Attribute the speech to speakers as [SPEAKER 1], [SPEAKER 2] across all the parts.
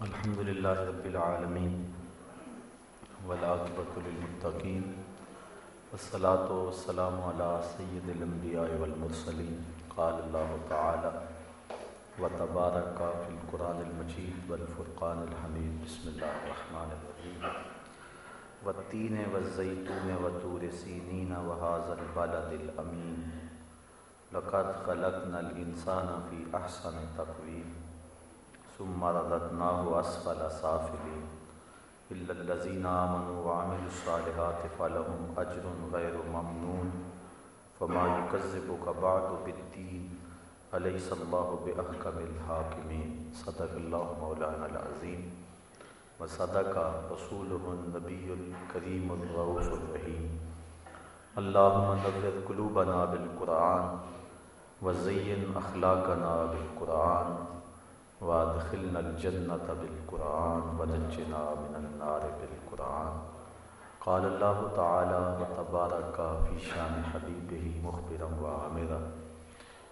[SPEAKER 1] الحمد للہ رب العالمین ولاقبۃ المطقین والصلاة والسلام علی سید الانبیاء والمرسلین قال اللہ تعالی و تبارک فی القرآن المجید والفرقان الحمید بسم اللہ الرحمن الرحیم والتین والزیتون وطور سینین وحاظ البلد الامین لقد خلقنا الانسان فی احسن تقویم ثم رددناه اسفل سافلين. الا الذين امنوا وعملوا الصالحات فلهم اجر غير ممنون. فما يكذبك بعد بالدين. اليس الله باحكم الحاكمين؟ صدق الله مولانا العظيم. وصدق رسوله النبي الكريم الرؤوف الرحيم. اللهم نور قلوبنا بالقران وزين اخلاقنا بالقران وادخلنا الجنة بالقرآن ونجنا من النار بالقرآن. قال الله تعالى وتبارك في شان حبيبه مخبرا وعامرا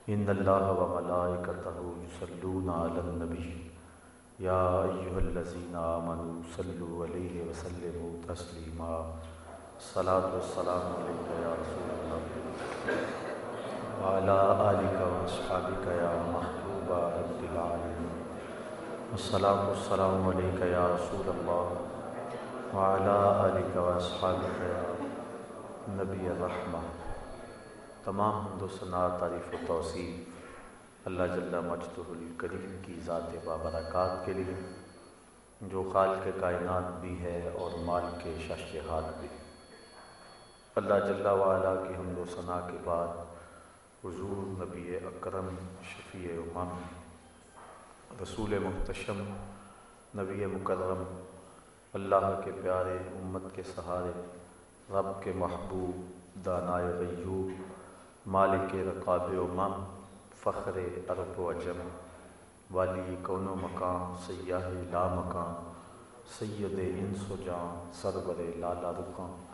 [SPEAKER 1] إن الله وملائكته يصلون على النبي يا أيها الذين آمنوا صلوا عليه وسلموا تسليما الصلاة والسلام عليك يا رسول الله وعلى آلك وأصحابك يا محبوب. رب العالمين. السلام السلام علیکہ یا رسول اللہ علیہ وصحابہ یا نبی الرحمہ تمام حمد و ثناء، تعریف و توصیف. اللہ جل مجد الکریم کی ذات بابرکات کے لیے، جو خال کے کائنات بھی ہے اور مال کے ششہات بھی۔ اللہ جل وعلا کی حمد و ثناء کے بعد حضور نبی اکرم، شفیع امام رسول محتشم نبی مکرم، اللہ کے پیارے امت کے سہارے، رب کے محبوب، دانائے غیوب، مالک رقاب و فخر عرب و اجم والی کون و مقام سیاح لا مقام سید انس و جان، سرور لالا رکاں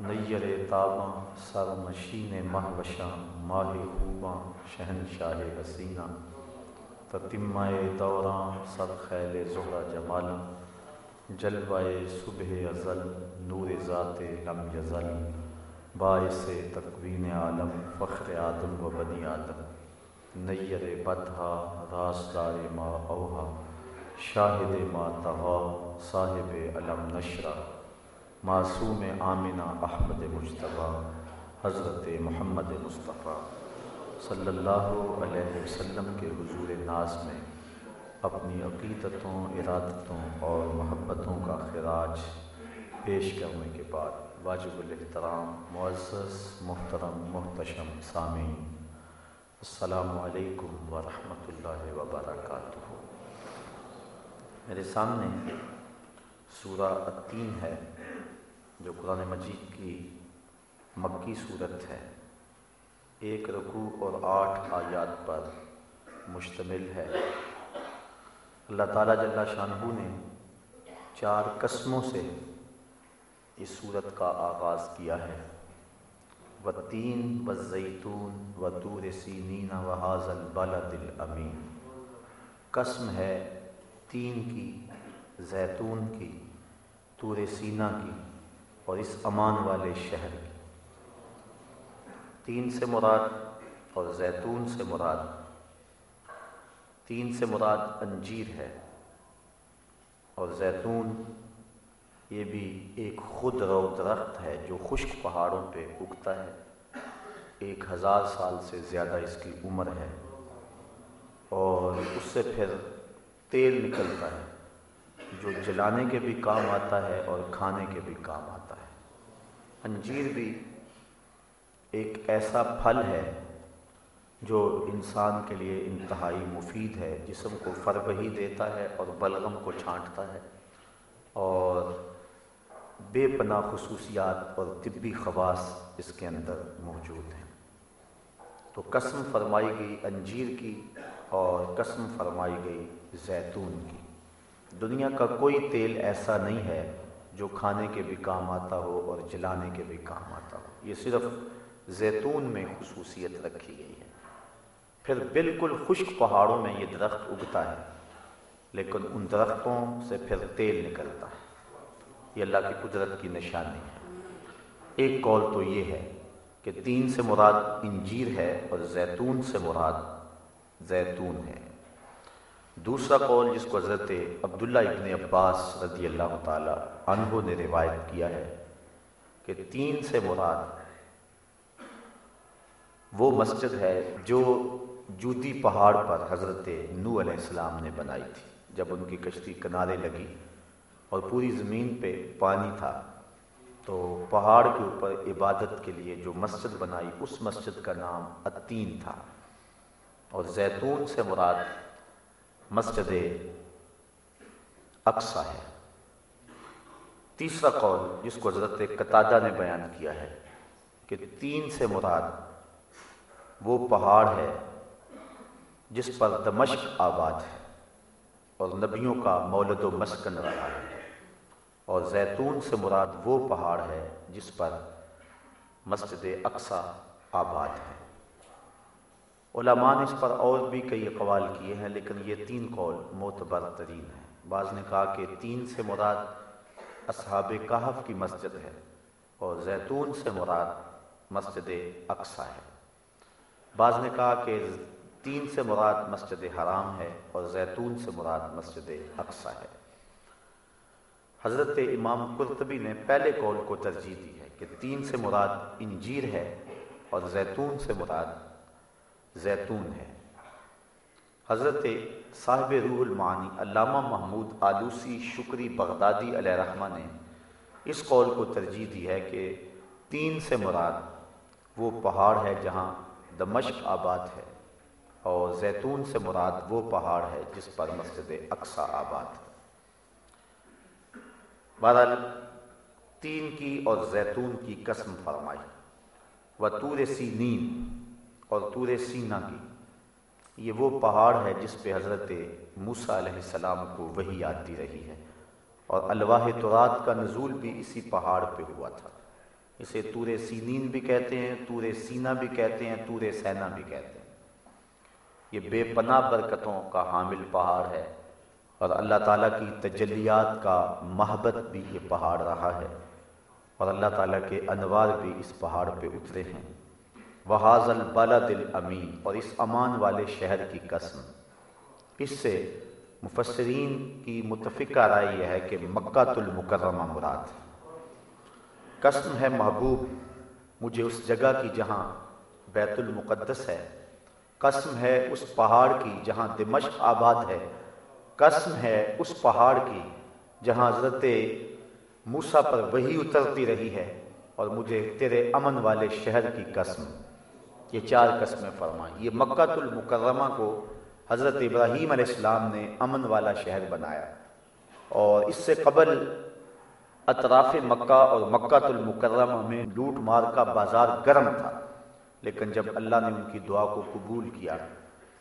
[SPEAKER 1] نیر تاباں، سر مشین مہ ماہ خوباں، شہنشاہ حسینہ تتمہ دوراں، سر خیل زہرہ جمالا جلوائے صبح ازل، نور ذات لم یزل باعث تقوین عالم، فخر آدم و بنی آدم۔ نیر بدھا راسدار ما اوہا۔ شاہد ما تہا صاحب علم نشرہ۔ معصوم آمنہ احمد مشتبہ حضرت محمد مصطفیٰ صلی اللہ علیہ وسلم کے حضور ناز میں اپنی عقیدتوں، ارادتوں اور محبتوں کا خراج پیش کرنے کے بعد واجب الاحترام، معزز، محترم، محتشم، سامعین، السلام علیکم ورحمۃ اللہ وبرکاتہ۔ میرے سامنے سورہ التین ہے۔ جو قرآن مجید کی مکی صورت ہے، ایک رکوع اور آٹھ آیات پر مشتمل ہے۔ اللہ تعالیٰ جل شاہ نے چار قسموں سے اس صورت کا آغاز کیا ہے۔ و تین و زیتون و دور سینین و حاضل بالا دل امین قسم ہے تین کی، زیتون کی تور سینہ کی۔ اور اس امان والے شہر کی۔ تین سے مراد اور زیتون سے مراد۔ تین سے مراد انجیر ہے اور زیتون یہ بھی ایک خود رو درخت ہے جو خشک پہاڑوں پہ اگتا ہے۔ ایک ہزار سال سے زیادہ اس کی عمر ہے اور اس سے پھر تیل نکلتا ہے، جو جلانے کے بھی کام آتا ہے اور کھانے کے بھی کام آتا ہے۔ انجیر بھی ایک ایسا پھل ہے جو انسان کے لیے انتہائی مفید ہے، جسم کو فرب ہی دیتا ہے اور بلغم کو چھانٹتا ہے اور بے پناہ خصوصیات اور طبی خواص اس کے اندر موجود ہیں۔ تو قسم فرمائی گئی انجیر کی اور قسم فرمائی گئی زیتون کی۔ دنیا کا کوئی تیل ایسا نہیں ہے جو کھانے کے بھی کام آتا ہو اور جلانے کے بھی کام آتا ہو۔ یہ صرف زیتون میں خصوصیت رکھی گئی ہے۔ پھر بالکل خشک پہاڑوں میں یہ درخت اگتا ہے، لیکن ان درختوں سے پھر تیل نکلتا ہے۔ یہ اللہ کی قدرت کی نشانی ہے۔ ایک قول تو یہ ہے کہ تین سے مراد انجیر ہے اور زیتون سے مراد زیتون ہے۔ دوسرا قول جس کو حضرت عبداللہ ابن عباس رضی اللہ تعالی عنہ نے روایت کیا ہے کہ تین سے مراد وہ مسجد ہے جو جودی پہاڑ پر حضرت نو علیہ السلام نے بنائی تھی، جب ان کی کشتی کنارے لگی اور پوری زمین پہ پانی تھا۔ تو پہاڑ کے اوپر عبادت کے لیے جو مسجد بنائی، اس مسجد کا نام اتین تھا۔ اور زیتون سے مراد مسجد اقسا ہے۔ تیسرا قول جس کو حضرت قطادہ نے بیان کیا ہے کہ تین سے مراد وہ پہاڑ ہے جس پر دمشق آباد ہے اور نبیوں کا مولد و مسکن رہا ہے۔ اور زیتون سے مراد وہ پہاڑ ہے جس پر مسجد اقسا آباد ہے۔ علماء نے اس پر اور بھی کئی اقوال کیے ہیں، لیکن یہ تین قول معتبر ترین ہیں۔ بعض نے کہا کہ تین سے مراد اصحاب کہف کی مسجد ہے اور زیتون سے مراد مسجد اقسا ہے۔ بعض نے کہا کہ تین سے مراد مسجد حرام ہے اور زیتون سے مراد مسجد اقسا ہے۔ حضرت امام قرطبی نے پہلے قول کو ترجیح دی ہے کہ تین سے مراد انجیر ہے اور زیتون سے مراد زیتون ہے۔ حضرت صاحب روح المعانی علامہ محمود آلوسی شکری بغدادی علیہ رحمہ نے اس قول کو ترجیح دی ہے کہ تین سے مراد وہ پہاڑ ہے جہاں دمشق آباد ہے اور زیتون سے مراد وہ پہاڑ ہے جس پر مسجد اقسا آباد ہے۔ بہرحال تین کی اور زیتون کی قسم فرمائی۔ و تور سینین اور تور سینا کی۔ یہ وہ پہاڑ ہے جس پہ حضرت موسیٰ علیہ السلام کو وہی آتی رہی ہے۔ اور الواح ترات کا نزول بھی اسی پہاڑ پہ ہوا تھا۔ اسے تور سینین بھی کہتے ہیں تور سینا بھی کہتے ہیں تور سینا بھی کہتے ہیں۔ یہ بے پناہ برکتوں کا حامل پہاڑ ہے۔ اور اللہ تعالیٰ کی تجلیات کا محبت بھی یہ پہاڑ رہا ہے۔ اور اللہ تعالیٰ کے انوار بھی اس پہاڑ پہ اترے ہیں۔ وحاظ البلد الامین اور اس امان والے شہر کی قسم۔ اس سے مفسرین کی متفقہ رائے یہ ہے کہ مکہ المکرمہ مراد۔ قسم ہے محبوب، مجھے اس جگہ کی جہاں بیت المقدس ہے۔ قسم ہے اس پہاڑ کی جہاں دمشق آباد ہے۔ قسم ہے اس پہاڑ کی جہاں حضرت موسا پر وہی اترتی رہی ہے۔ اور مجھے تیرے امن والے شہر کی قسم۔ یہ چار قسمیں فرمائیں۔ یہ مکہ المکرمہ کو حضرت ابراہیم علیہ السلام نے امن والا شہر بنایا۔ اور اس سے قبل اطراف مکہ اور مکہ المکرمہ میں لوٹ مار کا بازار گرم تھا، لیکن جب اللہ نے ان کی دعا کو قبول کیا،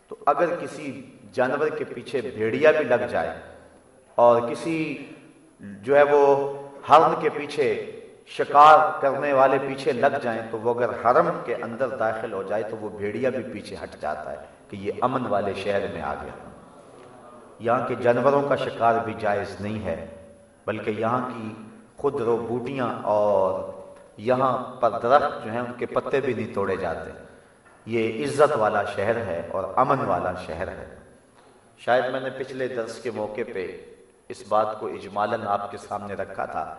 [SPEAKER 1] تو اگر کسی جانور کے پیچھے بھیڑیا بھی لگ جائے اور کسی جو ہے وہ حرم کے پیچھے شکار کرنے والے پیچھے لگ جائیں تو وہ اگر حرم کے اندر داخل ہو جائے تو وہ بھیڑیا بھی پیچھے ہٹ جاتا ہے کہ یہ امن والے شہر میں آ گیا۔ یہاں کے جانوروں کا شکار بھی جائز نہیں ہے، بلکہ یہاں کی خود رو بوٹیاں اور یہاں پر درخت جو ہیں ان کے پتے بھی نہیں توڑے جاتے۔ یہ عزت والا شہر ہے اور امن والا شہر ہے۔ شاید میں نے پچھلے درس کے موقع پہ اس بات کو اجمالاً آپ کے سامنے رکھا تھا۔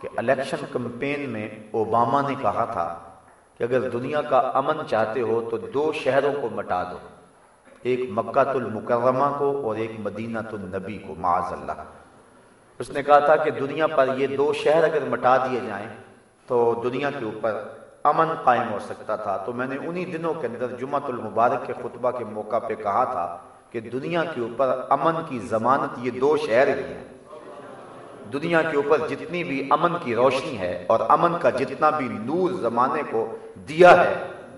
[SPEAKER 1] کہ الیکشن کمپین میں اوباما نے کہا تھا کہ اگر دنیا کا امن چاہتے ہو تو دو شہروں کو مٹا دو، ایک مکہ المکرمہ کو اور ایک مدینہ النبی کو، معاذ اللہ۔ اس نے کہا تھا کہ دنیا پر یہ دو شہر اگر مٹا دیے جائیں تو دنیا کے اوپر امن قائم ہو سکتا تھا۔ تو میں نے انہی دنوں کے اندر جمعہ المبارک کے خطبہ کے موقع پہ کہا تھا کہ دنیا کے اوپر امن کی ضمانت یہ دو شہر ہی ہیں۔ دنیا کے اوپر جتنی بھی امن کی روشنی ہے اور امن کا جتنا بھی نور زمانے کو دیا ہے،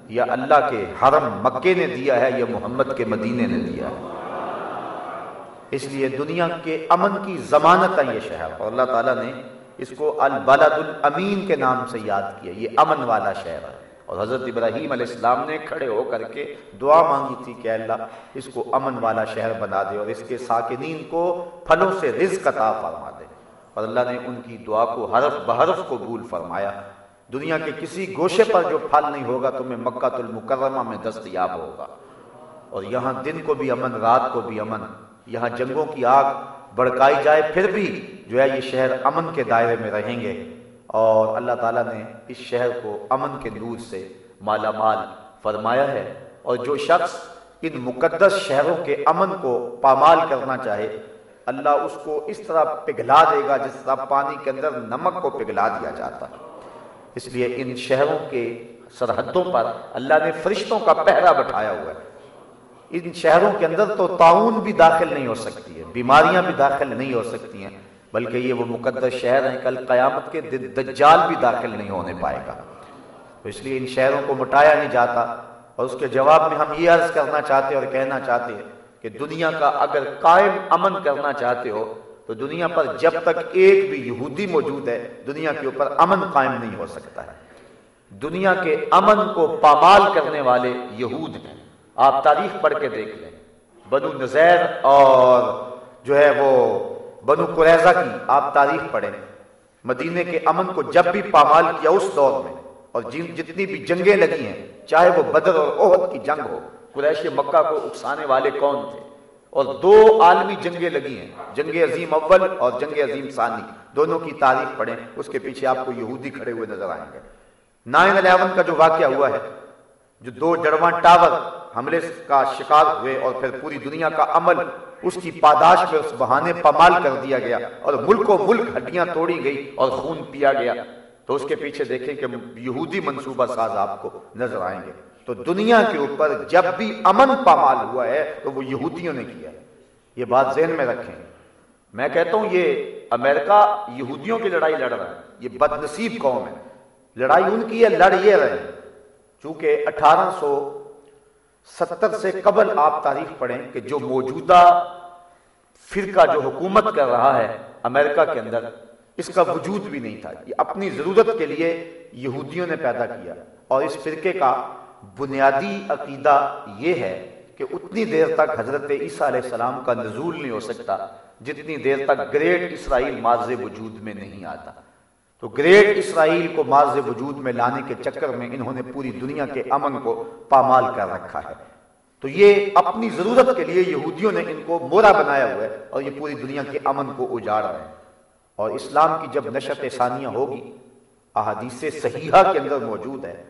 [SPEAKER 1] یا اللہ کے حرم مکے نے دیا ہے، یا محمد کے مدینے نے دیا ہے۔ اس لیے دنیا کے امن کی ضمانت ہے یہ شہر، اور اللہ تعالیٰ نے اس کو البلد الامین کے نام سے یاد کیا، یہ امن والا شہر۔ ہے اور حضرت ابراہیم علیہ السلام نے کھڑے ہو کر کے دعا مانگی تھی کہ اللہ اس کو امن والا شہر بنا دے اور اس کے ساکنین کو پھلوں سے رزق عطا فرما دے۔ اور اللہ نے ان کی دعا کو حرف بحرف قبول فرمایا۔ دنیا کے کسی گوشے پر جو پھل نہیں ہوگا، تمہیں مکہ المکرمہ میں دستیاب ہوگا۔ اور یہاں دن کو بھی امن، رات کو بھی امن۔ یہاں جنگوں کی آگ بڑکائی جائے، پھر بھی جو ہے یہ شہر امن کے دائرے میں رہیں گے۔ اور اللہ تعالیٰ نے اس شہر کو امن کے نور سے مالا مال فرمایا ہے۔ اور جو شخص ان مقدس شہروں کے امن کو پامال کرنا چاہے اللہ اس کو اس طرح پگھلا دے گا جس طرح پانی کے اندر نمک کو پگھلا دیا جاتا ہے۔ اس لیے ان شہروں کے سرحدوں پر اللہ نے فرشتوں کا پہرا بٹھایا ہوا ہے۔ ان شہروں کے اندر تو تعاون بھی داخل نہیں ہو سکتی ہے، بیماریاں بھی داخل نہیں ہو سکتی ہیں، بلکہ یہ وہ مقدس شہر ہیں، کل قیامت کے دجال بھی داخل نہیں ہونے پائے گا۔ تو اس لیے ان شہروں کو مٹایا نہیں جاتا اور اس کے جواب میں ہم یہ عرض کرنا چاہتے اور کہنا چاہتے ہیں کہ دنیا کا اگر قائم امن کرنا چاہتے ہو، تو دنیا پر جب تک ایک بھی یہودی موجود ہے، دنیا کے اوپر امن قائم نہیں ہو سکتا ہے۔ دنیا کے امن کو پامال کرنے والے یہود ہیں۔ آپ تاریخ پڑھ کے دیکھ لیں۔ بنو نزیر اور جو ہے وہ بنو قریضہ کی آپ تاریخ پڑھیں۔ مدینے کے امن کو جب بھی پامال کیا اس دور میں، اور جتنی بھی جنگیں لگی ہیں، چاہے وہ بدر اور عہد کی جنگ ہو قریش مکہ کو اکسانے والے کون تھے؟ اور دو عالمی جنگیں لگی ہیں، جنگ عظیم اول اور جنگ عظیم ثانی۔ دونوں کی تاریخ پڑھیں، اس کے پیچھے آپ کو یہودی کھڑے ہوئے نظر آئیں گے۔ نائن الیون کا جو واقعہ ہوا ہے، جو دو جڑواں ٹاور حملے کا شکار ہوئے اور پھر پوری دنیا کا عمل، اس کی پاداش میں اس بہانے پامال کر دیا گیا اور ملک و ملک ہڈیاں توڑی گئی اور خون پیا گیا۔ تو اس کے پیچھے دیکھیں کہ یہودی منصوبہ ساز آپ کو نظر آئیں گے۔ تو دنیا کے اوپر جب بھی امن پامال ہوا ہے تو وہ یہودیوں نے کیا ہے۔ یہ بات ذہن میں رکھیں۔ میں کہتا ہوں یہ امریکہ یہودیوں کی لڑائی لڑ رہا ہے۔ یہ بد نصیب قوم ہے۔ لڑائی ان کی ہے، لڑ یہ رہے چونکہ اٹھارہ سو ستر سے قبل آپ تاریخ پڑھیں کہ جو موجودہ فرقہ جو حکومت کر رہا ہے امریکہ کے اندر، اس کا وجود بھی نہیں تھا۔ یہ اپنی ضرورت کے لیے یہودیوں نے پیدا کیا اور اس فرقے کا بنیادی عقیدہ یہ ہے کہ اتنی دیر تک حضرت عیسیٰ علیہ السلام کا نزول نہیں ہو سکتا جتنی دیر تک گریٹ اسرائیل ماض وجود میں نہیں آتا۔ تو گریٹ اسرائیل کو ماض وجود میں لانے کے چکر میں انہوں نے پوری دنیا کے امن کو پامال کر رکھا ہے۔ تو یہ اپنی ضرورت کے لیے یہودیوں نے ان کو مورا بنایا ہوا ہے اور یہ پوری دنیا کے امن کو اجاڑ رہے ہیں۔ اور اسلام کی جب نشت ثانیہ ہوگی، احادیث صحیحہ کے اندر موجود ہے۔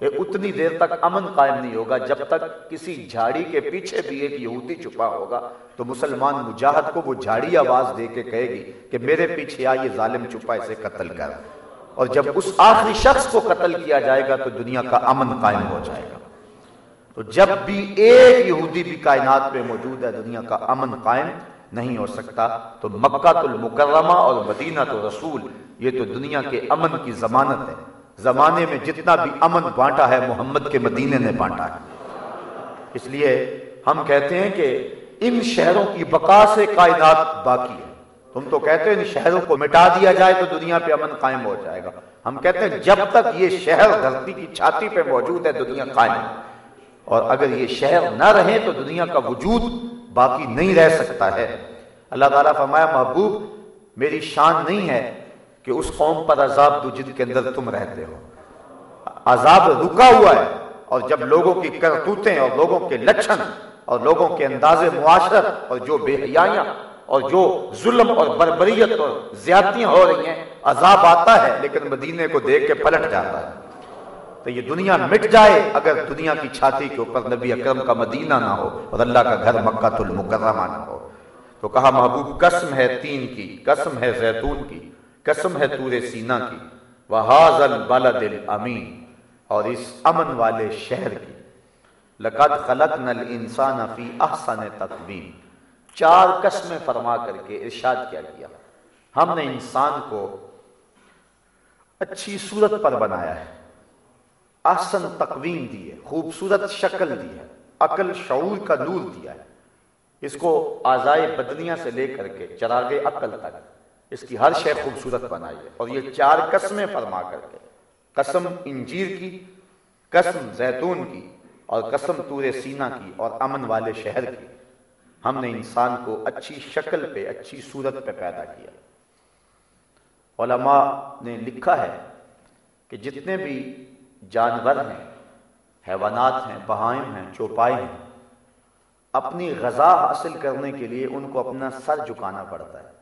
[SPEAKER 1] اتنی دیر تک امن قائم نہیں ہوگا، جب تک کسی جھاڑی کے پیچھے بھی ایک یہودی چھپا ہوگا، تو مسلمان مجاہد کو وہ جھاڑی آواز دے کے کہے گی کہ میرے پیچھے آ، یہ ظالم چھپا، اسے قتل کر۔ اور جب اس آخری شخص کو قتل کیا جائے گا، تو دنیا کا امن قائم ہو جائے گا۔ تو جب بھی ایک یہودی بھی کائنات میں موجود ہے، دنیا کا امن قائم نہیں ہو سکتا، تو مکہ المکرمہ اور مدینہ تو رسول، یہ تو دنیا کے امن کی ضمانت ہے۔ زمانے میں جتنا بھی امن بانٹا ہے، محمد کے مدینے نے بانٹا ہے۔ اس لیے ہم کہتے ہیں کہ ان شہروں کی بقا سے کائنات باقی ہے۔ تم تو کہتے ہیں ان شہروں کو مٹا دیا جائے تو دنیا پہ امن قائم ہو جائے گا۔ ہم کہتے ہیں جب تک یہ شہر دھرتی کی چھاتی پہ موجود ہے، دنیا قائم اور اگر یہ شہر نہ رہے تو دنیا کا وجود باقی نہیں رہ سکتا ہے۔ اللہ تعالیٰ فرمایا، محبوب، میری شان نہیں ہے۔ کہ اس قوم پر عذاب دو جن کے اندر تم رہتے ہو۔ عذاب رکا ہوا ہے اور جب لوگوں کی کرتوتیں اور لوگوں کے لچھن اور لوگوں کے انداز معاشرت اور جو بے حیائیاں اور جو ظلم اور بربریت اور زیادتیاں ہو رہی ہیں، عذاب آتا ہے، لیکن مدینے کو دیکھ کے پلٹ جاتا ہے۔ تو یہ دنیا مٹ جائے اگر دنیا کی چھاتی کے اوپر نبی اکرم کا مدینہ نہ ہو اور اللہ کا گھر مکہ المکرمہ نہ ہو۔ تو کہا محبوب، قسم ہے تین کی، قسم ہے زیتون کی۔ قسم ہے تور سینہ کی وحاظ البلد الامین اور اس امن والے شہر کی۔ لقد خلقنا الانسان فی احسن تقویم چار قسمیں فرما کر کے ارشاد کیا گیا۔ ہم نے انسان کو اچھی صورت پر بنایا ہے۔ احسن تقویم دی ہے، خوبصورت شکل دی ہے، عقل شعور کا نور دیا ہے۔ اس کو آزائے بدنیاں سے لے کر کے چراغ عقل تک۔ اس کی ہر شے خوبصورت بنائی ہے۔ اور یہ چار قسمیں فرما کر کے۔ قسم انجیر کی،
[SPEAKER 2] قسم زیتون کی اور قسم تور سینہ کی اور امن والے شہر کی۔ ہم نے انسان کو اچھی شکل پہ، اچھی صورت پہ پیدا کیا۔ علماء نے لکھا ہے کہ جتنے بھی جانور ہیں، حیوانات ہیں بہائم ہیں چوپائے ہیں، اپنی غذا حاصل کرنے کے لیے ان کو اپنا سر جھکانا پڑتا ہے۔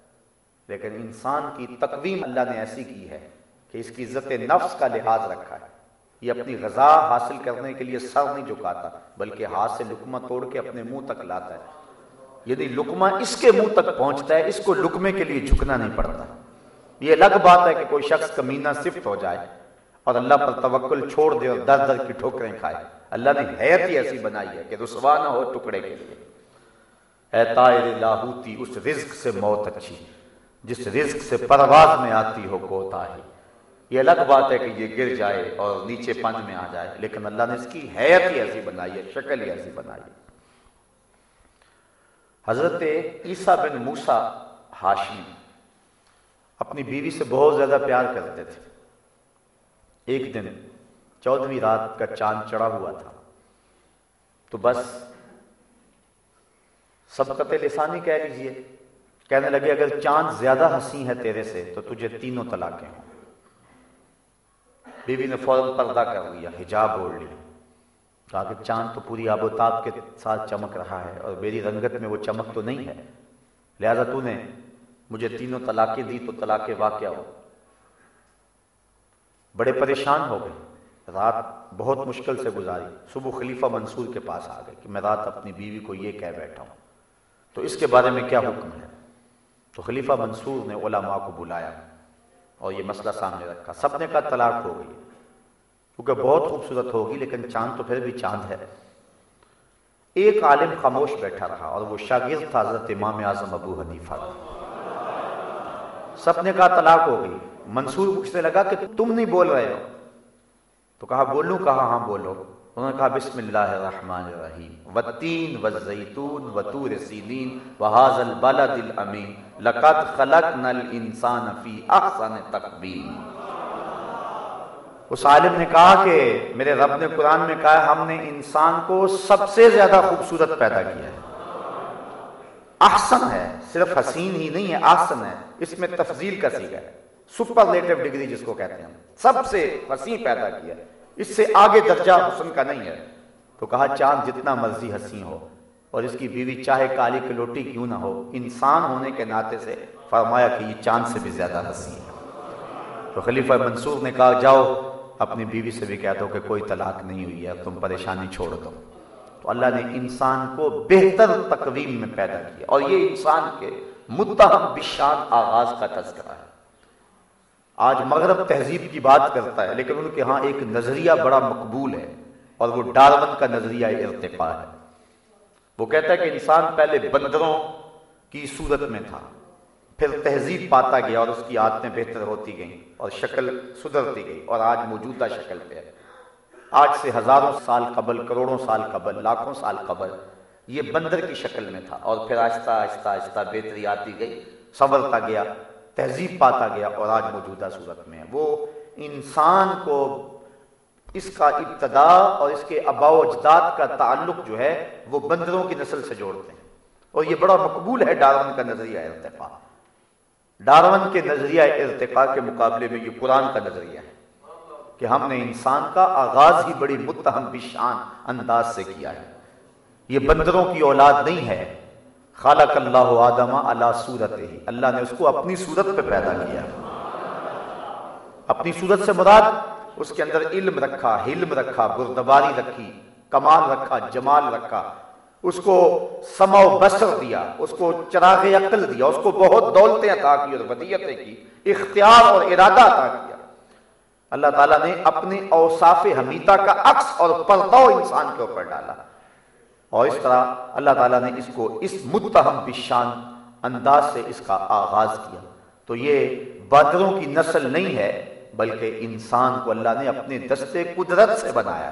[SPEAKER 2] لیکن انسان کی تقویم اللہ نے ایسی کی ہے کہ اس کی عزت نفس کا لحاظ رکھا ہے۔ یہ اپنی غذا حاصل کرنے کے لیے سر نہیں جھکاتا، بلکہ ہاتھ سے لکمہ توڑ کے اپنے منہ تک لاتا ہے۔ یعنی یدی لکمہ اس کے منہ تک پہنچتا ہے، اس کو لکمے کے لیے جھکنا نہیں پڑتا۔ یہ الگ بات ہے کہ کوئی شخص کمینہ صفت ہو جائے اور اللہ پر توکل چھوڑ دے اور در در کی ٹھوکریں کھائے۔ اللہ نے حیرت ہی ایسی بنائی ہے کہ رسوا نہ ہو ٹکڑے کے لیے۔ اے طائر لاہوتی، اس رزق سے موت اچھی۔ جس رزق سے پرواز میں آتی ہو کوتا ہی۔ یہ الگ بات ہے کہ یہ گر جائے اور نیچے پن میں آ جائے، لیکن اللہ نے اس کی حیرت ہی ایسی بنائی ہے، شکل ہی ایسی بنائی ہے۔ حضرت عیسیٰ بن موسا ہاشمی اپنی بیوی سے بہت زیادہ پیار کرتے تھے۔ ایک دن چودہویں رات کا چاند چڑھا ہوا تھا۔ تو بس سبقت لسانی کہہ لیجیے۔ کہنے لگے، اگر چاند زیادہ ہنسی ہے تیرے سے، تو تجھے تینوں طلاقیں ہوں. بیوی نے فوراً پردہ کر لیا، حجاب اوڑھ لیا کہا کہ چاند تو پوری آب و تاب کے ساتھ چمک رہا ہے اور میری رنگت میں وہ چمک تو نہیں ہے۔ لہذا تو نے مجھے تینوں طلاقیں دی، تو طلاق واقع ہو بڑے پریشان ہو گئے۔ رات بہت مشکل سے گزاری۔ صبح خلیفہ منصور کے پاس آ گئے کہ میں رات اپنی بیوی کو یہ کہہ بیٹھا ہوں۔ تو اس کے بارے میں کیا حکم ہے؟ تو خلیفہ منصور نے علماء کو بلایا اور یہ مسئلہ سامنے رکھا۔ سب نے کہا طلاق ہو گئی کیونکہ بہت خوبصورت ہوگی، لیکن چاند تو پھر بھی چاند ہے۔ ایک عالم خاموش بیٹھا رہا اور وہ شاگرد تھا حضرت امام اعظم ابو حنیفہ۔ سب نے کہا طلاق ہو گئی۔ منصور پوچھنے لگا کہ تم نہیں بول رہے ہو؟ تو کہا، بولوں، کہا ہاں بولو۔ انہوں نے کہا، بسم اللہ الرحمن الرحیم والتین والزیتون وطور سینین وحاظ البلد الامین لقد خلقنا الانسان فی احسن تقبیم اس عالم نے کہا کہ میرے رب نے قرآن میں کہا ہم نے انسان کو سب سے زیادہ خوبصورت پیدا کیا ہے۔ احسن ہے، صرف حسین ہی نہیں ہے، احسن ہے۔ اس میں تفضیل کا سیگا ہے۔ سپرلیٹو ڈگری جس کو کہتے ہیں سب سے حسین پیدا کیا ہے۔ اس سے آگے درجہ حسن کا نہیں ہے۔ تو کہا، چاند جتنا مرضی حسین ہو، اور اس کی بیوی چاہے کالی کلوٹی کیوں نہ ہو، انسان ہونے کے ناطے سے فرمایا کہ یہ چاند سے بھی زیادہ حسین ہے۔ تو خلیفہ منصور نے کہا، جاؤ، اپنی بیوی سے بھی کہہ دو کہ کوئی طلاق نہیں ہوئی ہے تم پریشانی چھوڑ دو۔ تو اللہ نے انسان کو بہتر تقویم میں پیدا کیا، اور یہ انسان کے متحم بشان آغاز کا تذکرہ ہے۔ آج مغرب تہذیب کی بات کرتا ہے، لیکن ان کے ہاں ایک نظریہ بڑا مقبول ہے اور وہ ڈارون کا نظریہ ارتقاء ہے۔ وہ کہتا ہے کہ انسان پہلے بندروں کی صورت میں تھا، پھر تہذیب پاتا گیا اور اس کی عادتیں بہتر ہوتی گئیں اور شکل سدھرتی گئی اور آج موجودہ شکل پہ ہے۔ آج سے ہزاروں سال قبل، کروڑوں سال قبل، لاکھوں سال قبل یہ بندر کی شکل میں تھا اور پھر آہستہ آہستہ آہستہ بہتری آتی گئی، سنورتا گیا۔ تہذیب پاتا گیا اور آج موجودہ صورت میں ہے۔ وہ انسان کو اس کا ابتدا اور اس کے ابا و اجداد کا تعلق جو ہے وہ بندروں کی نسل سے جوڑتے ہیں۔ اور یہ بڑا مقبول ہے ڈارون کا نظریہ ارتقاء۔ ڈارون کے نظریہ ارتقاء کے مقابلے میں یہ قرآن کا نظریہ ہے کہ ہم نے انسان کا آغاز ہی بڑی متہم بشان انداز سے کیا ہے۔ یہ بندروں کی اولاد نہیں ہے۔ خالق اللہ آدم اللہ صورت ہی اللہ نے اس کو اپنی صورت پہ پیدا کیا۔ اپنی صورت سے مراد اس کے اندر علم رکھا، حلم رکھا، بردباری رکھی، کمال رکھا، جمال رکھا۔ اس کو سما و بسر دیا، اس کو چراغ عقل دیا، اس کو بہت دولتیں عطا کی اور ودیتیں کی، اختیار اور ارادہ عطا کیا۔ اللہ تعالیٰ نے اپنے اوصاف حمیدہ کا عکس اور پردو انسان کے اوپر ڈالا۔ اور اس طرح اللہ تعالیٰ نے اس کو اس متہم بشان انداز سے اس کا آغاز کیا۔ تو یہ بادروں کی نسل نہیں ہے، بلکہ انسان کو اللہ نے اپنے دستے قدرت سے بنایا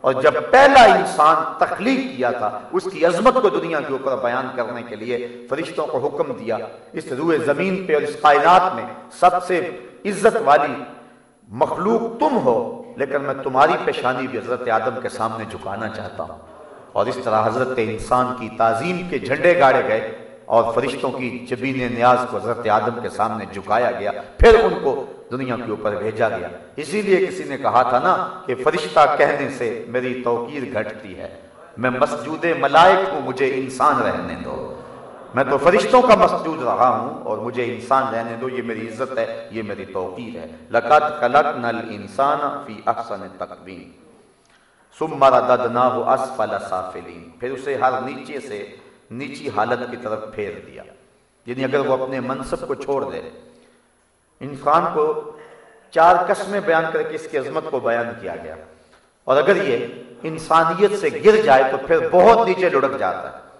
[SPEAKER 2] اور جب پہلا انسان تخلیق کیا تھا، اس کی عظمت کو دنیا کے اوپر بیان کرنے کے لیے فرشتوں کو حکم دیا، اس روئے زمین پہ اور اس کائنات میں سب سے عزت والی مخلوق تم ہو، لیکن میں تمہاری پیشانی بھی حضرت آدم کے سامنے جھکانا چاہتا ہوں۔ اور اس طرح حضرت انسان کی تعظیم کے جھنڈے گاڑے گئے اور فرشتوں کی جبین نیاز کو حضرت آدم کے سامنے جھکایا گیا، پھر ان کو دنیا کے اوپر بھیجا گیا۔ اسی لیے کسی نے کہا تھا نا کہ فرشتہ کہنے سے میری توقیر گھٹتی ہے۔ میں مسجود ملائک ہوں، مجھے انسان رہنے دو۔ میں تو فرشتوں کا مسجود رہا ہوں اور مجھے انسان رہنے دو، یہ میری عزت ہے، یہ میری توقیر ہے۔ لقد خلقنا الانسان فی احسن تقویم۔ ثم رددناه اسفل سافلین پھر اسے ہر نیچے سے نیچی حالت کی طرف پھیر دیا۔ یعنی اگر وہ اپنے منصب کو چھوڑ دے۔ انسان کو چار قسمیں بیان کر کے اس کی عظمت کو بیان کیا گیا۔ اور اگر یہ انسانیت سے گر جائے تو پھر بہت نیچے لڑک جاتا ہے۔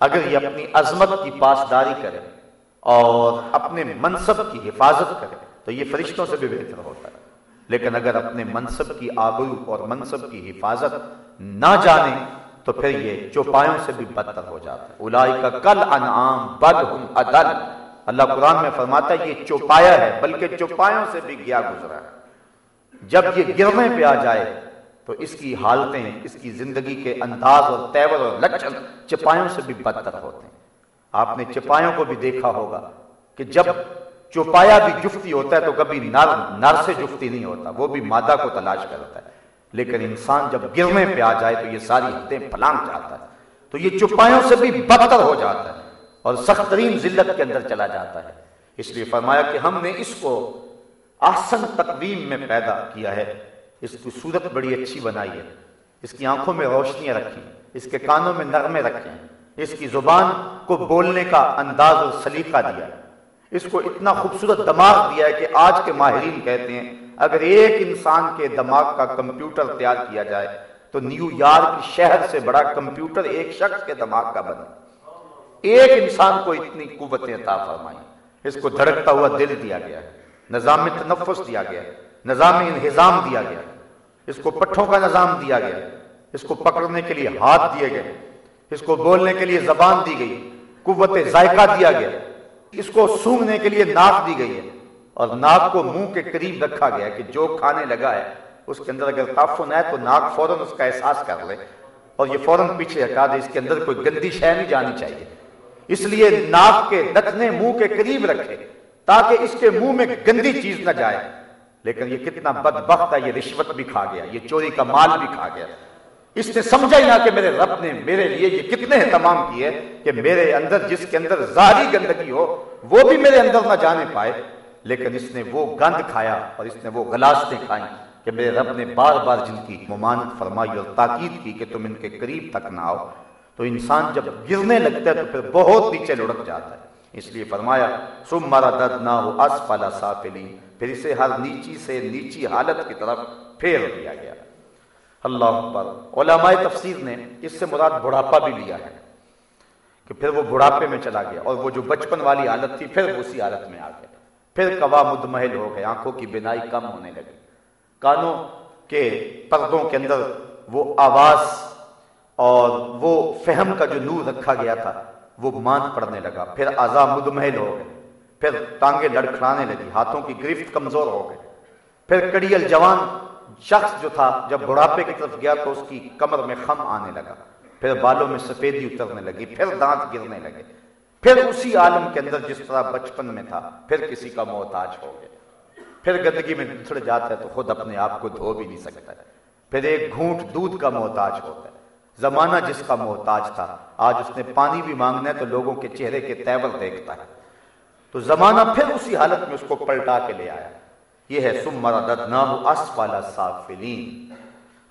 [SPEAKER 2] اگر یہ اپنی عظمت کی پاسداری کرے اور اپنے منصب کی حفاظت کرے تو یہ فرشتوں سے بھی بہتر ہوتا ہے۔ لیکن اگر اپنے منصب کی آبرو اور منصب کی حفاظت نہ جانے، تو پھر یہ چوپایوں سے بھی بدتر ہو جاتا ہے۔ الائی کا کل انعام بد ادل اللہ قرآن میں فرماتا ہے، یہ چوپایا ہے، بلکہ چوپایوں سے بھی گیا گزرا ہے۔ جب یہ گرنے پہ آ جائے، تو اس کی حالتیں، اس کی زندگی کے انداز اور تیور اور لچن چپایوں سے بھی بدتر ہوتے ہیں۔ آپ نے چپایوں کو بھی دیکھا ہوگا کہ جب چوپایا بھی جفتی ہوتا ہے تو کبھی نر نر سے جفتی نہیں ہوتا، وہ بھی مادہ کو تلاش کرتا ہے۔ لیکن انسان جب گرنے پہ آ جائے تو یہ ساری حدیں پلانگ جاتا ہے۔ تو یہ چپایوں سے بھی بدتر ہو جاتا ہے اور سخت ترین ذلت کے اندر چلا جاتا ہے۔ اس لیے فرمایا کہ ہم نے اس کو آسن تقویم میں پیدا کیا ہے۔ اس کی صورت بڑی اچھی بنائی ہے۔ اس کی آنکھوں میں روشنیاں رکھی اس کے کانوں میں نغمے رکھے اس کی زبان کو بولنے کا انداز اور سلیقہ دیا۔ اس کو اتنا خوبصورت دماغ دیا ہے کہ آج کے ماہرین کہتے ہیں، اگر ایک انسان کے دماغ کا کمپیوٹر تیار کیا جائے، تو نیو یارک شہر سے بڑا کمپیوٹر ایک شخص کے دماغ کا بنے۔ ایک انسان کو اتنی قوتیں عطا فرمائی اس کو دھڑکتا ہوا دل دیا گیا نظام تنفس دیا گیا نظام انہضام دیا گیا اس کو پٹھوں کا نظام دیا گیا اس کو پکڑنے کے لیے ہاتھ دیے گئے۔ اس کو بولنے کے لیے زبان دی گئی۔ قوت ذائقہ دیا گیا۔ اس کو سونگنے کے لیے ناک دی گئی ہے اور ناک کو منہ کے قریب رکھا گیا کہ جو کھانے لگا ہے، اس کے اندر اگر تعفن ہے تو ناک فوراً اس کا احساس کر لے اور یہ فوراً پیچھے ہٹا دے، اس کے اندر کوئی گندی شے نہیں جانی چاہیے۔ اس لیے ناک کے دکنے منہ کے قریب رکھے تاکہ اس کے منہ میں گندی چیز نہ جائے۔ لیکن یہ کتنا بدبخت ہے، یہ رشوت بھی کھا گیا، یہ چوری کا مال بھی کھا گیا۔ اس نے سمجھا ہی نہ کہ میرے رب نے میرے لیے یہ کتنے اہتمام کیے کہ میرے اندر جس کے اندر ظاہری گندگی ہو، وہ بھی میرے اندر نہ جانے پائے۔ لیکن اس نے وہ گند کھایا اور اس نے وہ غلاستیں کھائیں کہ میرے رب نے بار بار جن کی ممانت فرمائی اور تاکید کی کہ تم ان کے قریب تک نہ آؤ۔ تو انسان جب گرنے لگتا ہے تو پھر بہت نیچے لڑک جاتا ہے۔ اس لیے فرمایا سم مارا درد نہ ہو اس پالا پھر اسے ہر نیچی سے نیچی حالت کی طرف پھیر دیا گیا۔ اللہ اکبر۔ علماء تفسیر نے اس سے مراد بڑھاپا بھی لیا ہے کہ پھر وہ بڑھاپے میں چلا گیا اور وہ جو بچپن والی حالت تھی، پھر اسی حالت میں آ گیا۔ پھر کوا مدمحل ہو گئے، آنکھوں کی بینائی کم ہونے لگی۔ کانوں کے پردوں کے اندر وہ آواز اور وہ فہم کا جو نور رکھا گیا تھا، وہ مان پڑنے لگا۔ پھر آزا مدمحل ہو گئے۔ پھر ٹانگیں لڑکھڑانے لگی، ہاتھوں کی گرفت کمزور ہو گئے۔ پھر کڑیل جوان شخص جو تھا، جب بڑھاپے کی طرف گیا تو اس کی کمر میں خم آنے لگا۔ پھر بالوں میں سفیدی اترنے لگی، پھر دانت گرنے لگے۔ پھر اسی عالم کے اندر جس طرح بچپن میں تھا، پھر کسی کا محتاج ہو گیا۔ پھر گندگی میں بچھڑ جاتا ہے تو خود اپنے آپ کو دھو بھی نہیں سکتا ہے۔ پھر ایک گھونٹ دودھ کا محتاج ہوتا ہے۔ زمانہ جس کا محتاج تھا، آج اس نے پانی بھی مانگنا ہے تو لوگوں کے چہرے کے تیور دیکھتا ہے۔ تو زمانہ پھر اسی حالت میں اس کو پلٹا کے لے آیا۔ یہ ہے، سم سافلین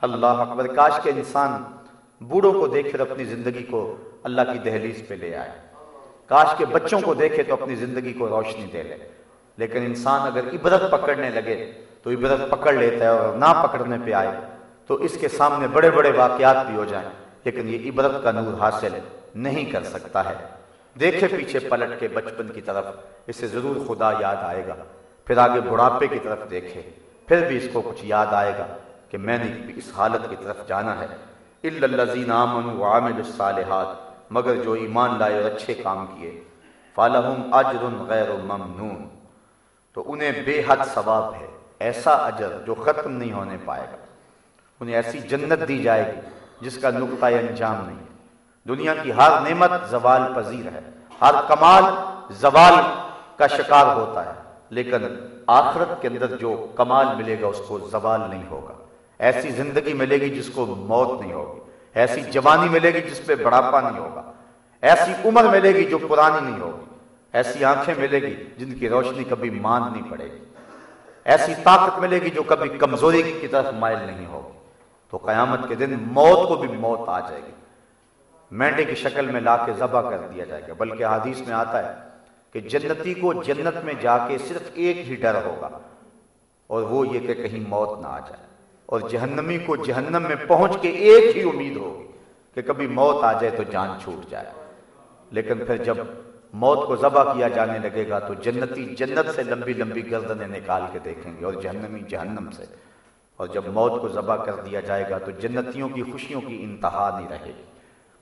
[SPEAKER 2] اللہ اکبر، کاش کے انسان بوڑھوں کو دیکھ کر اپنی زندگی کو اللہ کی دہلیز پہ لے آئے۔ کاش کے بچوں کو دیکھے تو اپنی زندگی کو روشنی دے لے۔ لیکن انسان اگر عبرت پکڑنے لگے، تو عبرت پکڑ لیتا ہے اور نہ پکڑنے پہ آئے، تو اس کے سامنے بڑے بڑے واقعات بھی ہو جائیں۔ لیکن یہ عبرت کا نور حاصل نہیں کر سکتا ہے۔ دیکھے پیچھے پلٹ کے بچپن کی طرف، اسے ضرور خدا یاد آئے گا۔ پھر آگے بڑھاپے کی طرف دیکھے۔ پھر بھی اس کو کچھ یاد آئے گا کہ میں نے اس حالت کی طرف جانا ہے۔ الصالحات، مگر جو ایمان لائے اور اچھے کام کیے فالحم اجر غیر ممنون۔ تو انہیں بے حد ثواب ہے، ایسا اجر جو ختم نہیں ہونے پائے گا۔ انہیں ایسی جنت دی جائے گی جس کا نقطۂ انجام نہیں ہے۔ دنیا کی ہر نعمت زوال پذیر ہے، ہر کمال زوال کا شکار ہوتا ہے۔ لیکن آخرت کے اندر جو کمال ملے گا، اس کو زوال نہیں ہوگا۔ ایسی زندگی ملے گی جس کو موت نہیں ہوگی۔ ایسی جوانی ملے گی جس پہ بڑھاپا نہیں ہوگا۔ ایسی عمر ملے گی جو پرانی نہیں ہوگی۔ ایسی آنکھیں ملے گی جن کی روشنی کبھی مان نہیں پڑے گی۔ ایسی طاقت ملے گی جو کبھی کمزوری کی طرف مائل نہیں ہوگی۔ تو قیامت کے دن موت کو بھی موت آ جائے گی۔ مینڈے کی شکل میں لا کے ذبح کر دیا جائے گا، بلکہ حدیث میں آتا ہے کہ جنتی کو جنت میں جا کے صرف ایک ہی ڈر ہوگا اور وہ یہ کہ کہیں موت نہ آ جائے اور جہنمی کو جہنم میں پہنچ کے ایک ہی امید ہوگی کہ کبھی موت آ جائے تو جان چھوٹ جائے۔ لیکن پھر جب موت کو ذبح کیا جانے لگے گا تو جنتی جنت سے لمبی لمبی گردنیں نکال کے دیکھیں گے اور جہنمی جہنم سے۔ اور جب موت کو ذبح کر دیا جائے گا تو جنتیوں کی خوشیوں کی انتہا نہیں رہے گی۔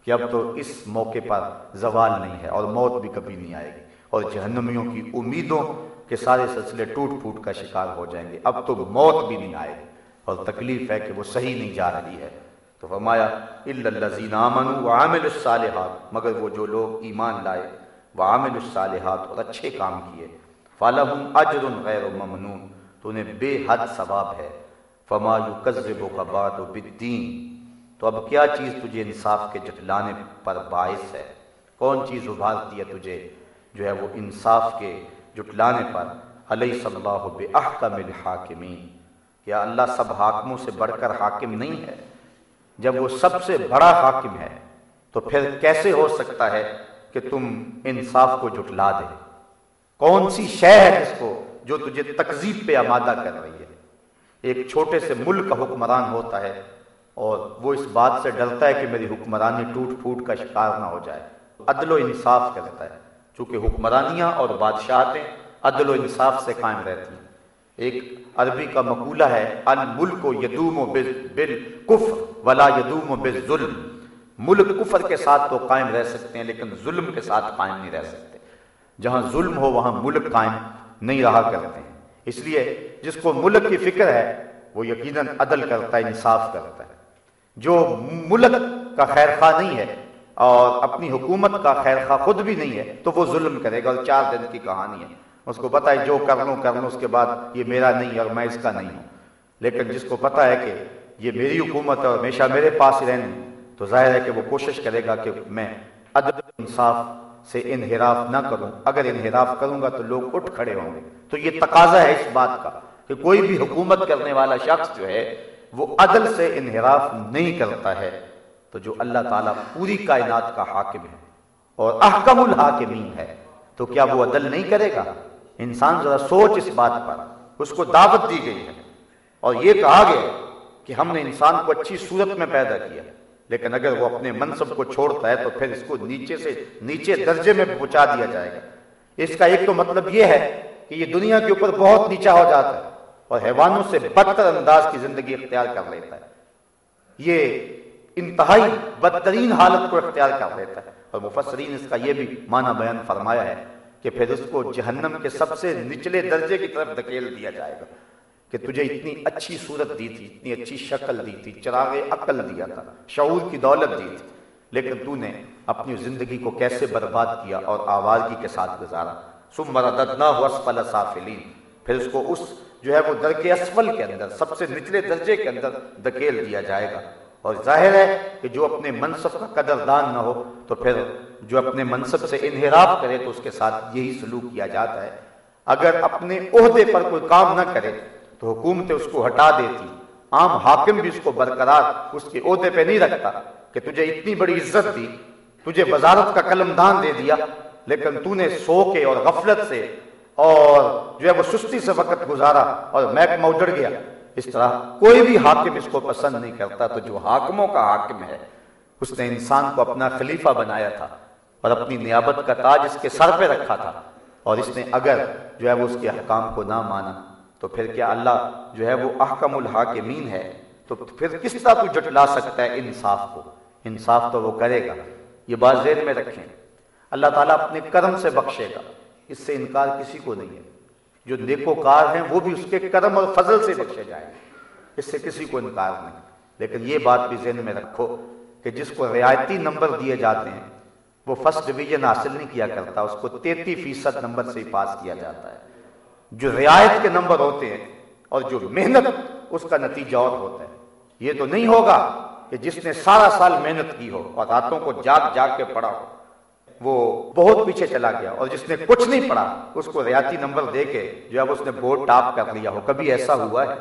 [SPEAKER 2] کہ اب تو اس موقع پر زوال نہیں ہے اور موت بھی کبھی نہیں آئے گی۔ اور جہنمیوں کی امیدوں کے سارے سلسلے ٹوٹ پھوٹ کا شکار ہو جائیں گے۔ اب تو موت بھی نہیں آئے گی اور تکلیف ہے کہ وہ صحیح نہیں جا رہی ہے۔ تو فرمایا الصالحات، مگر وہ جو لوگ ایمان لائے وہ عامل الصالحات اور اچھے کام کیے فالحم اجر غیر ممنون، تو انہیں بے حد ثواب ہے۔ فما یکذبک بعد بالدین تو اب کیا چیز تجھے انصاف کے جٹلانے پر باعث ہے؟ کون چیز ابھارتی ہے تجھے؟ جو ہے وہ انصاف کے جٹلانے پر علیہ صلی اللہ بے احکم الحاکمین کیا اللہ سب حاکموں سے بڑھ کر حاکم نہیں ہے۔ جب وہ سب سے بڑا حاکم ہے، تو پھر کیسے ہو سکتا ہے کہ تم انصاف کو جٹلا دے؟ کون سی شے ہے کو جو تجھے تکذیب پہ آمادہ کر رہی ہے؟ ایک چھوٹے سے ملک کا حکمران ہوتا ہے اور وہ اس بات سے ڈرتا ہے کہ میری حکمرانی ٹوٹ پھوٹ کا شکار نہ ہو جائے۔ عدل و انصاف کرتا ہے۔ چونکہ حکمرانیاں اور بادشاہتیں عدل و انصاف سے قائم رہتی ہیں۔ ایک عربی کا مقولہ ہے، الملک یدوم و بل کفر ولا یدوم و بل ظلم ملک کفر کے ساتھ تو قائم رہ سکتے ہیں، لیکن ظلم کے ساتھ قائم نہیں رہ سکتے۔ جہاں ظلم ہو، وہاں ملک قائم نہیں رہا کرتے ہیں۔ اس لیے جس کو ملک کی فکر ہے، وہ یقیناً عدل کرتا ہے، انصاف کرتا ہے۔ جو ملک کا خیر خواہ نہیں ہے اور اپنی حکومت کا خیر خواہ خود بھی نہیں ہے، تو وہ ظلم کرے گا اور چار دن کی کہانی ہے۔ اس کو پتا ہے جو کر لوں کر لوں اس کے بعد یہ میرا نہیں اور میں اس کا نہیں ہوں۔ لیکن جس کو پتا ہے کہ یہ میری حکومت ہے اور ہمیشہ میرے پاس رہنے، تو ظاہر ہے کہ وہ کوشش کرے گا کہ میں عدل انصاف سے انحراف نہ کروں۔ اگر انحراف کروں گا تو لوگ اٹھ کھڑے ہوں گے۔ تو یہ تقاضا ہے اس بات کا کہ کوئی بھی حکومت کرنے والا شخص جو ہے، وہ عدل سے انحراف نہیں کرتا ہے۔ تو جو اللہ تعالیٰ پوری کائنات کا حاکم ہے اور احکم الحاکمین ہے تو کیا وہ عدل نہیں کرے گا؟ انسان ذرا سوچ اس بات پر اس کو دعوت دی گئی ہے۔ اور یہ کہا گیا کہ ہم نے انسان کو اچھی صورت میں پیدا کیا لیکن اگر وہ اپنے منصب کو چھوڑتا ہے تو پھر اس کو نیچے سے نیچے درجے میں پہنچا دیا جائے گا۔ اس کا ایک تو مطلب یہ ہے کہ یہ دنیا کے اوپر بہت نیچا ہو جاتا ہے اور حیوانوں سے بدتر انداز کی زندگی اختیار کر لیتا ہے۔ یہ انتہائی بدترین حالت کو اختیار کر لیتا ہے۔ اور مفسرین اس کا یہ بھی معنی بیان فرمایا ہے کہ پھر اس کو جہنم کے سب سے نچلے درجے کی طرف دھکیل دیا جائے گا کہ تجھے اتنی اچھی صورت دی تھی، اتنی اچھی شکل دی تھی، چراغ عقل دیا تھا، شعور کی دولت دی تھی، لیکن تو نے اپنی زندگی کو کیسے برباد کیا اور آوازگی کے ساتھ گزارا۔ سم مرددنا وسفل سافلین۔ پھر اس کو اس جو ہے وہ درک اسفل کے اندر، سب سے نچلے درجے کے اندر دکیل دیا جائے گا۔ اور ظاہر ہے کہ جو اپنے منصب کا قدر دان نہ ہو، تو پھر جو اپنے منصب سے انحراف کرے تو اس کے ساتھ یہی سلوک کیا جاتا ہے۔ اگر اپنے عہدے پر کوئی کام نہ کرے، تو حکومت اس کو ہٹا دیتی۔ عام حاکم بھی اس کو برقرار، اس کے عہدے پہ نہیں رکھتا کہ تجھے اتنی بڑی عزت دی، تجھے وزارت کا قلم دان دے دیا، لیکن تو نے سو کے اور غفلت سے اور جو ہے وہ سستی سے وقت گزارا اور محکمہ اجڑ گیا۔ اس طرح کوئی بھی حاکم اس کو پسند نہیں کرتا، تو جو حاکموں کا حاکم ہے، اس نے انسان کو اپنا خلیفہ بنایا تھا اور اپنی نیابت کا تاج اس کے سر پہ رکھا تھا۔ اور اس نے اگر جو ہے وہ اس کے حکام کو نہ مانا، تو پھر کیا اللہ جو ہے وہ احکم الحاکمین ہے؟ تو پھر کس طرح تو جٹلا سکتا ہے انصاف کو؟ انصاف تو وہ کرے گا۔ یہ بات میں رکھیں۔ اللہ تعالیٰ اپنے کرم سے بخشے گا۔ اس سے انکار کسی کو نہیں ہے۔ جو نیکوکار ہیں وہ بھی اس کے کرم اور فضل سے بخشے جائیں۔ اس سے کسی کو انکار نہیں۔ لیکن یہ بات بھی ذہن میں رکھو کہ جس کو رعایتی نمبر دیے جاتے ہیں، وہ فرسٹ ڈویژن حاصل نہیں کیا کرتا، اس کو تینتی فیصد نمبر سے ہی پاس کیا جاتا ہے۔ جو رعایت کے نمبر ہوتے ہیں اور جو محنت، اس کا نتیجہ اور ہوتا ہے۔ یہ تو نہیں ہوگا کہ جس نے سارا سال محنت کی ہو اور راتوں کو جاگ جاگ کے پڑھا ہو۔ وہ بہت پیچھے چلا گیا اور جس نے کچھ نہیں پڑھا، اس کو ریاتی نمبر دے کے جو اب اس نے بورڈ ٹاپ کر لیا ہو۔ کبھی ایسا ہوا ہے؟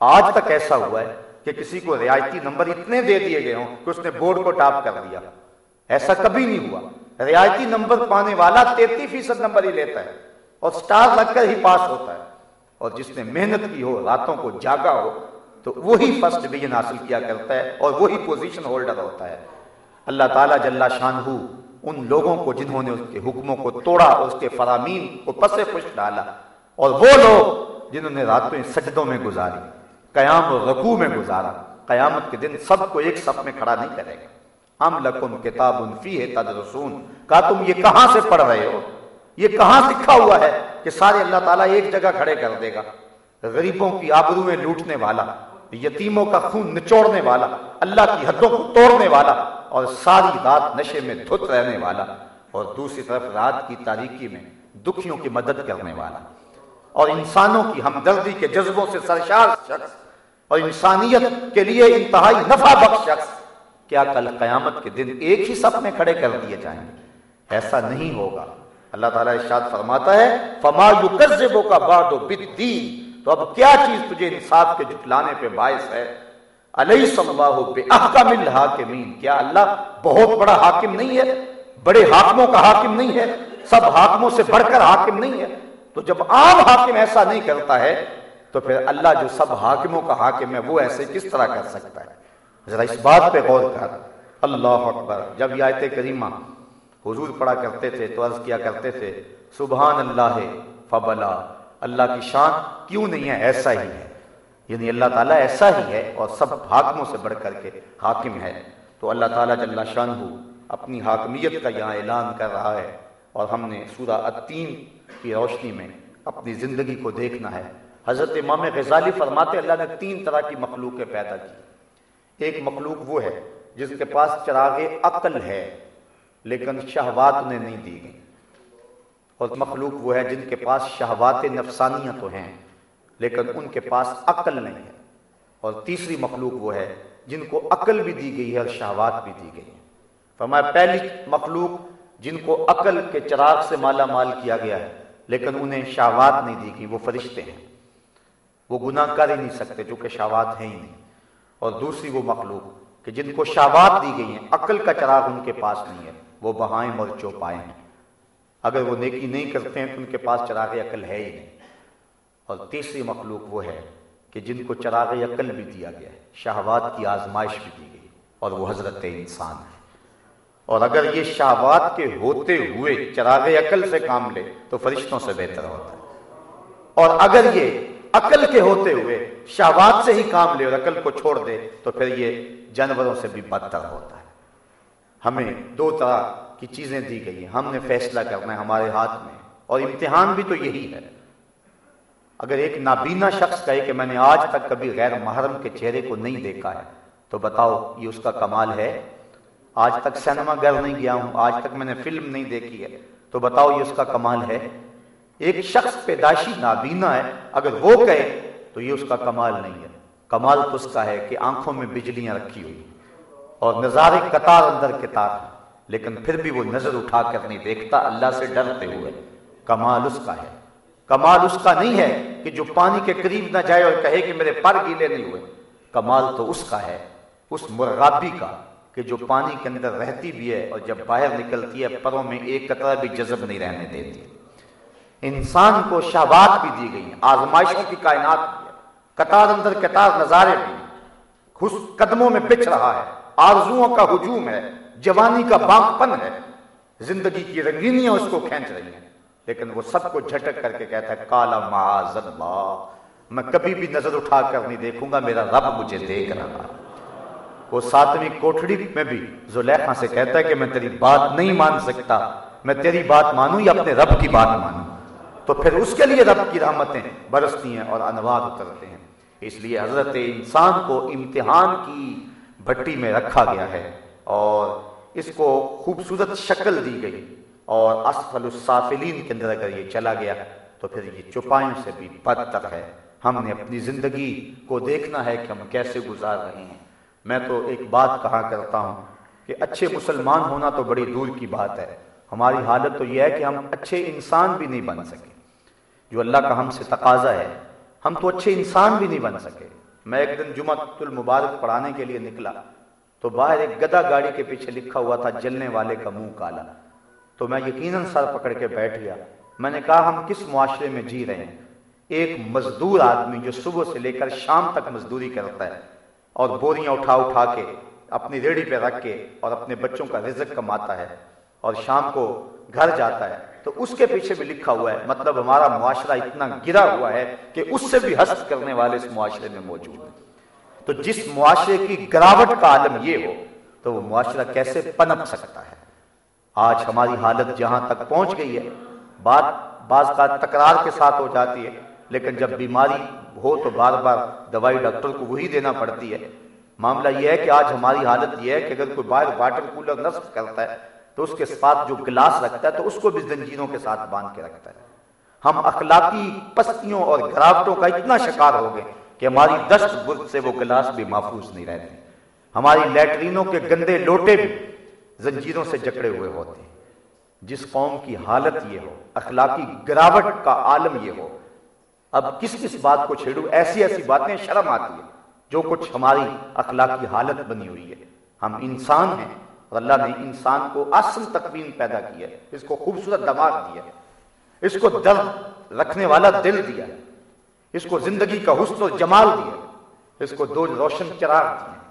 [SPEAKER 2] آج تک ایسا ہوا ہے کہ کسی کو رعایتی نمبر اتنے دے دیے گئے ہوں کہ اس نے بورڈ کو ٹاپ کر دیا ایسا کبھی نہیں ہوا۔ رعایتی نمبر پانے والا تینتی فیصد نمبر ہی لیتا ہے اور سٹار لگ کر ہی پاس ہوتا ہے۔ اور جس نے محنت کی ہو، راتوں کو جاگا ہو، تو وہی فرسٹ ڈویژن حاصل کیا کرتا ہے اور وہی پوزیشن ہولڈر ہوتا ہے۔ اللہ تعالیٰ جل شان ہو ان لوگوں کو جنہوں نے اس کے حکموں کو توڑا، اس کے فرامین کو پس خوش ڈالا۔ اور وہ لوگ جنہوں نے راتوں سجدوں میں گزاری، قیام و رکوع میں گزارا۔ قیامت کے دن سب کو ایک صف میں کھڑا نہیں کرے گا ہم لکم کتاب فی ہے تدرسون۔ کہا، تم یہ کہاں سے پڑھ رہے ہو؟ یہ کہاں لکھا ہوا ہے کہ سارے اللہ تعالیٰ ایک جگہ کھڑے کر دے گا؟ غریبوں کی آبرویں لوٹنے والا۔ یتیموں کا خون نچوڑنے والا، اللہ کی حدوں کو توڑنے والا اور ساری رات نشے میں دھت رہنے والا اور دوسری طرف رات کی تاریکی میں دکھیوں کی مدد کرنے والا۔ اور انسانوں کی ہمدردی کے جذبوں سے سرشار شخص اور انسانیت کے لیے انتہائی نفع بخش شخص کیا کل قیامت کے دن ایک ہی سب میں کھڑے کر دیے جائیں گے؟ ایسا نہیں ہوگا۔ اللہ تعالیٰ ارشاد فرماتا ہے، فما یکذبو کا بعد بالدین تو اب کیا چیز تجھے انصاف کے جھٹلانے پہ باعث ہے؟ علیہ اللہ بے احکم الحاکمین۔ کیا اللہ بہت بڑا حاکم نہیں ہے؟ بڑے حاکموں کا حاکم نہیں ہے؟ سب حاکموں سے بڑھ کر حاکم نہیں ہے؟ تو جب عام حاکم ایسا نہیں کرتا ہے، تو پھر اللہ جو سب حاکموں کا حاکم ہے، وہ ایسے کس طرح کر سکتا ہے؟ ذرا اس بات پہ غور کر۔ اللہ اکبر۔ جب یہ آیت کریمہ حضور پڑھا کرتے تھے، تو عرض کیا کرتے تھے، سبحان اللہ فبلا۔ اللہ کی شان کیوں نہیں ہے؟ ایسا ہی ہے۔ یعنی اللہ تعالیٰ ایسا ہی ہے اور سب حاکموں سے بڑھ کر کے حاکم ہے۔ تو اللہ تعالیٰ جل شان ہو اپنی حاکمیت کا یہاں اعلان کر رہا ہے اور ہم نے سورہ التین کی روشنی میں اپنی زندگی کو دیکھنا ہے۔ حضرت امام غزالی فرماتے اللہ نے تین طرح کی مخلوقیں پیدا کی۔ ایک مخلوق وہ ہے جس کے پاس چراغ عقل ہے، لیکن شہوات انہیں نہیں دی گئی اور مخلوق وہ ہے جن کے پاس شہوات نفسانیاں تو ہیں، لیکن ان کے پاس عقل نہیں ہے۔ اور تیسری مخلوق وہ ہے جن کو عقل بھی دی گئی ہے اور شہوات بھی دی گئی ہے فرمایا، پہلی مخلوق جن کو عقل کے چراغ سے مالا مال کیا گیا ہے، لیکن انہیں شہوات نہیں دی گئی، وہ فرشتے ہیں۔ وہ گناہ کر ہی نہیں سکتے جو کہ شہوات ہیں ہی نہیں۔ اور دوسری وہ مخلوق کہ جن کو شہوات دی گئی ہیں، عقل کا چراغ ان کے پاس نہیں ہے، وہ بہائیں اور چوپائیں۔ ہیں اگر وہ نیکی نہیں کرتے ہیں تو ان کے پاس چراغ عقل ہے ہی نہیں۔ اور تیسری مخلوق وہ ہے کہ جن کو چراغ عقل بھی دیا گیا ہے، شہوات کی آزمائش بھی دی گئی، اور وہ حضرت انسان ہے اور اگر یہ شہوات کے ہوتے ہوئے چراغ عقل سے کام لے تو فرشتوں سے بہتر ہوتا ہے۔ اور اگر یہ عقل کے ہوتے ہوئے شہوات سے ہی کام لے اور عقل کو چھوڑ دے تو پھر یہ جانوروں سے بھی بدتر ہوتا ہے۔ ہمیں دو طرح کی چیزیں دی گئی ہیں۔ ہم نے فیصلہ کرنا ہے ہمارے ہاتھ میں اور امتحان بھی تو یہی ہے۔ اگر ایک نابینا شخص کہے کہ میں نے آج تک کبھی غیر محرم کے چہرے کو نہیں دیکھا ہے، تو بتاؤ، یہ اس کا کمال ہے؟ آج تک سینما گھر نہیں گیا ہوں، آج تک میں نے فلم نہیں دیکھی ہے۔ تو بتاؤ، یہ اس کا کمال ہے؟ ایک شخص پیدائشی نابینا ہے، اگر وہ کہے، تو یہ اس کا کمال نہیں ہے۔ کمال تو اس کا ہے کہ آنکھوں میں بجلیاں رکھی ہوئی اور نظارے قطار اندر کتار لیکن پھر بھی وہ نظر اٹھا کر نہیں دیکھتا، اللہ سے ڈرتے ہوئے۔ کمال اس کا ہے۔ کمال اس کا نہیں ہے کہ جو پانی کے قریب نہ جائے اور کہے کہ میرے پر گیلے نہیں ہوئے۔ کمال تو اس کا ہے، اس مرغابی کا کہ جو پانی کے اندر رہتی بھی ہے اور جب باہر نکلتی ہے، پروں میں ایک قطرہ بھی جذب نہیں رہنے دیتی۔ انسان کو شہبات بھی دی گئی آزمائشوں کی کائنات بھی ہے۔ قطار اندر قطار نظارے بھی قدموں میں بچ رہا ہے، آرزوؤں کا ہجوم ہے۔ جوانی کا بانک پن ہے۔ زندگی کی رنگینیاں اس کو کھینچ رہی ہیں۔ لیکن وہ سب کو جھٹک کر کے کہتا ہے، کالا معاذ اللہ، میں کبھی بھی نظر اٹھا کر نہیں دیکھوں گا، میرا رب مجھے دیکھ رہا وہ ساتویں کوٹڑی میں بھی زلیخا سے کہتا ہے کہ میں تیری بات نہیں مان سکتا، میں تیری بات مانوں یا اپنے رب کی بات مانوں۔ تو پھر اس کے لیے رب کی رحمتیں برستی ہیں اور انوار اترتے ہیں۔ اس لیے حضرت انسان کو امتحان کی بھٹی میں رکھا گیا ہے اور اس کو خوبصورت شکل دی گئی اور اسفل السافلین کے اندر اگر یہ چلا گیا تو پھر یہ چپائیوں سے بھی بدتر ہے۔ ہم نے اپنی زندگی کو دیکھنا ہے کہ ہم کیسے گزار رہے ہیں۔ میں تو ایک بات کہا کرتا ہوں کہ اچھے مسلمان ہونا تو بڑی دور کی بات ہے۔ ہماری حالت تو یہ ہے کہ ہم اچھے انسان بھی نہیں بن سکے۔ جو اللہ کا ہم سے تقاضا ہے، ہم تو اچھے انسان بھی نہیں بن سکے۔ میں ایک دن جمعہ المبارک پڑھانے کے لیے نکلا۔ تو باہر ایک گدا گاڑی کے پیچھے لکھا ہوا تھا، جلنے والے کا منہ کالا۔ تو میں یقیناً سر پکڑ کے بیٹھ گیا۔ میں نے کہا، ہم کس معاشرے میں جی رہے ہیں؟ ایک مزدور آدمی جو صبح سے لے کر شام تک مزدوری کرتا ہے اور بوریاں اٹھا اٹھا کے اپنی ریڑھی پہ رکھ کے اور اپنے بچوں کا رزق کماتا ہے اور شام کو گھر جاتا ہے۔ تو اس کے پیچھے بھی لکھا ہوا ہے مطلب ہمارا معاشرہ اتنا گرا ہوا ہے کہ اس سے بھی حسد کرنے والے اس معاشرے میں موجود ہیں۔ تو جس معاشرے کی گراوٹ کا عالم یہ ہو، تو وہ معاشرہ کیسے پنپ سکتا ہے؟ آج ہماری حالت جہاں تک پہنچ گئی ہے، بات بعض کا تکرار کے ساتھ ہو جاتی ہے، لیکن جب بیماری ہو تو بار بار دوائی ڈاکٹر کو وہی دینا پڑتی ہے۔ معاملہ یہ ہے کہ آج ہماری حالت یہ ہے کہ اگر کوئی باہر واٹر کولر نصب کرتا ہے، تو اس کے ساتھ جو گلاس رکھتا ہے، تو اس کو بھی زنجیروں کے ساتھ باندھ کے رکھتا ہے۔ ہم اخلاقی پستیوں اور گراوٹوں کا اتنا شکار ہو گئے کہ ہماری دست برد سے وہ گلاس بھی محفوظ نہیں رہتے ہماری لیٹرینوں کے گندے لوٹے بھی زنجیروں سے جکڑے ہوئے ہوتے ہیں۔ جس قوم کی حالت یہ ہو، اخلاقی گراوٹ کا عالم یہ ہو، اب کس کس بات کو چھیڑوں ایسی ایسی باتیں شرم آتی ہے جو کچھ ہماری اخلاقی حالت بنی ہوئی ہے۔ ہم انسان ہیں اور اللہ نے انسان کو اصل تقویم پیدا کی ہے۔ اس کو خوبصورت دماغ دیا۔ ہے اس کو درد رکھنے والا دل دیا۔ ہے اس کو زندگی کا حسن و جمال دیا اس کو دو روشن چراغ دیے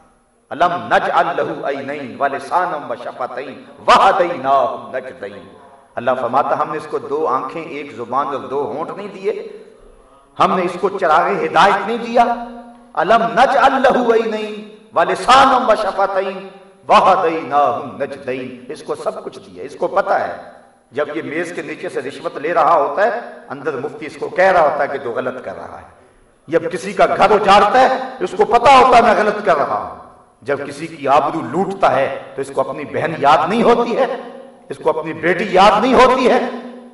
[SPEAKER 2] علم نجعل له عینین ولسانا وشفتین وهدیناہ نجدین۔ اللہ فرماتا ہم نے اس کو دو آنکھیں، ایک زبان اور دو ہونٹ نہیں دیے۔ ہم نے اس کو چراغ ہدایت نہیں دیا۔ علم نجعل له عینین ولسانا وشفتین وهدیناہ نجدین۔ اس کو سب کچھ دیا۔ اس کو پتہ ہے۔ جب یہ میز کے نیچے سے رشوت لے رہا ہوتا ہے، اندر مفتی اس کو کہہ رہا ہوتا ہے کہ تو غلط کر رہا ہے۔ جب کسی کا گھر اجاڑتا ہے، اس کو پتا ہوتا ہے میں غلط کر رہا ہوں۔ جب کسی کی آبرو لوٹتا ہے، تو اس کو اپنی بہن یاد نہیں ہوتی ہے، اس کو اپنی بیٹی یاد نہیں ہوتی ہے۔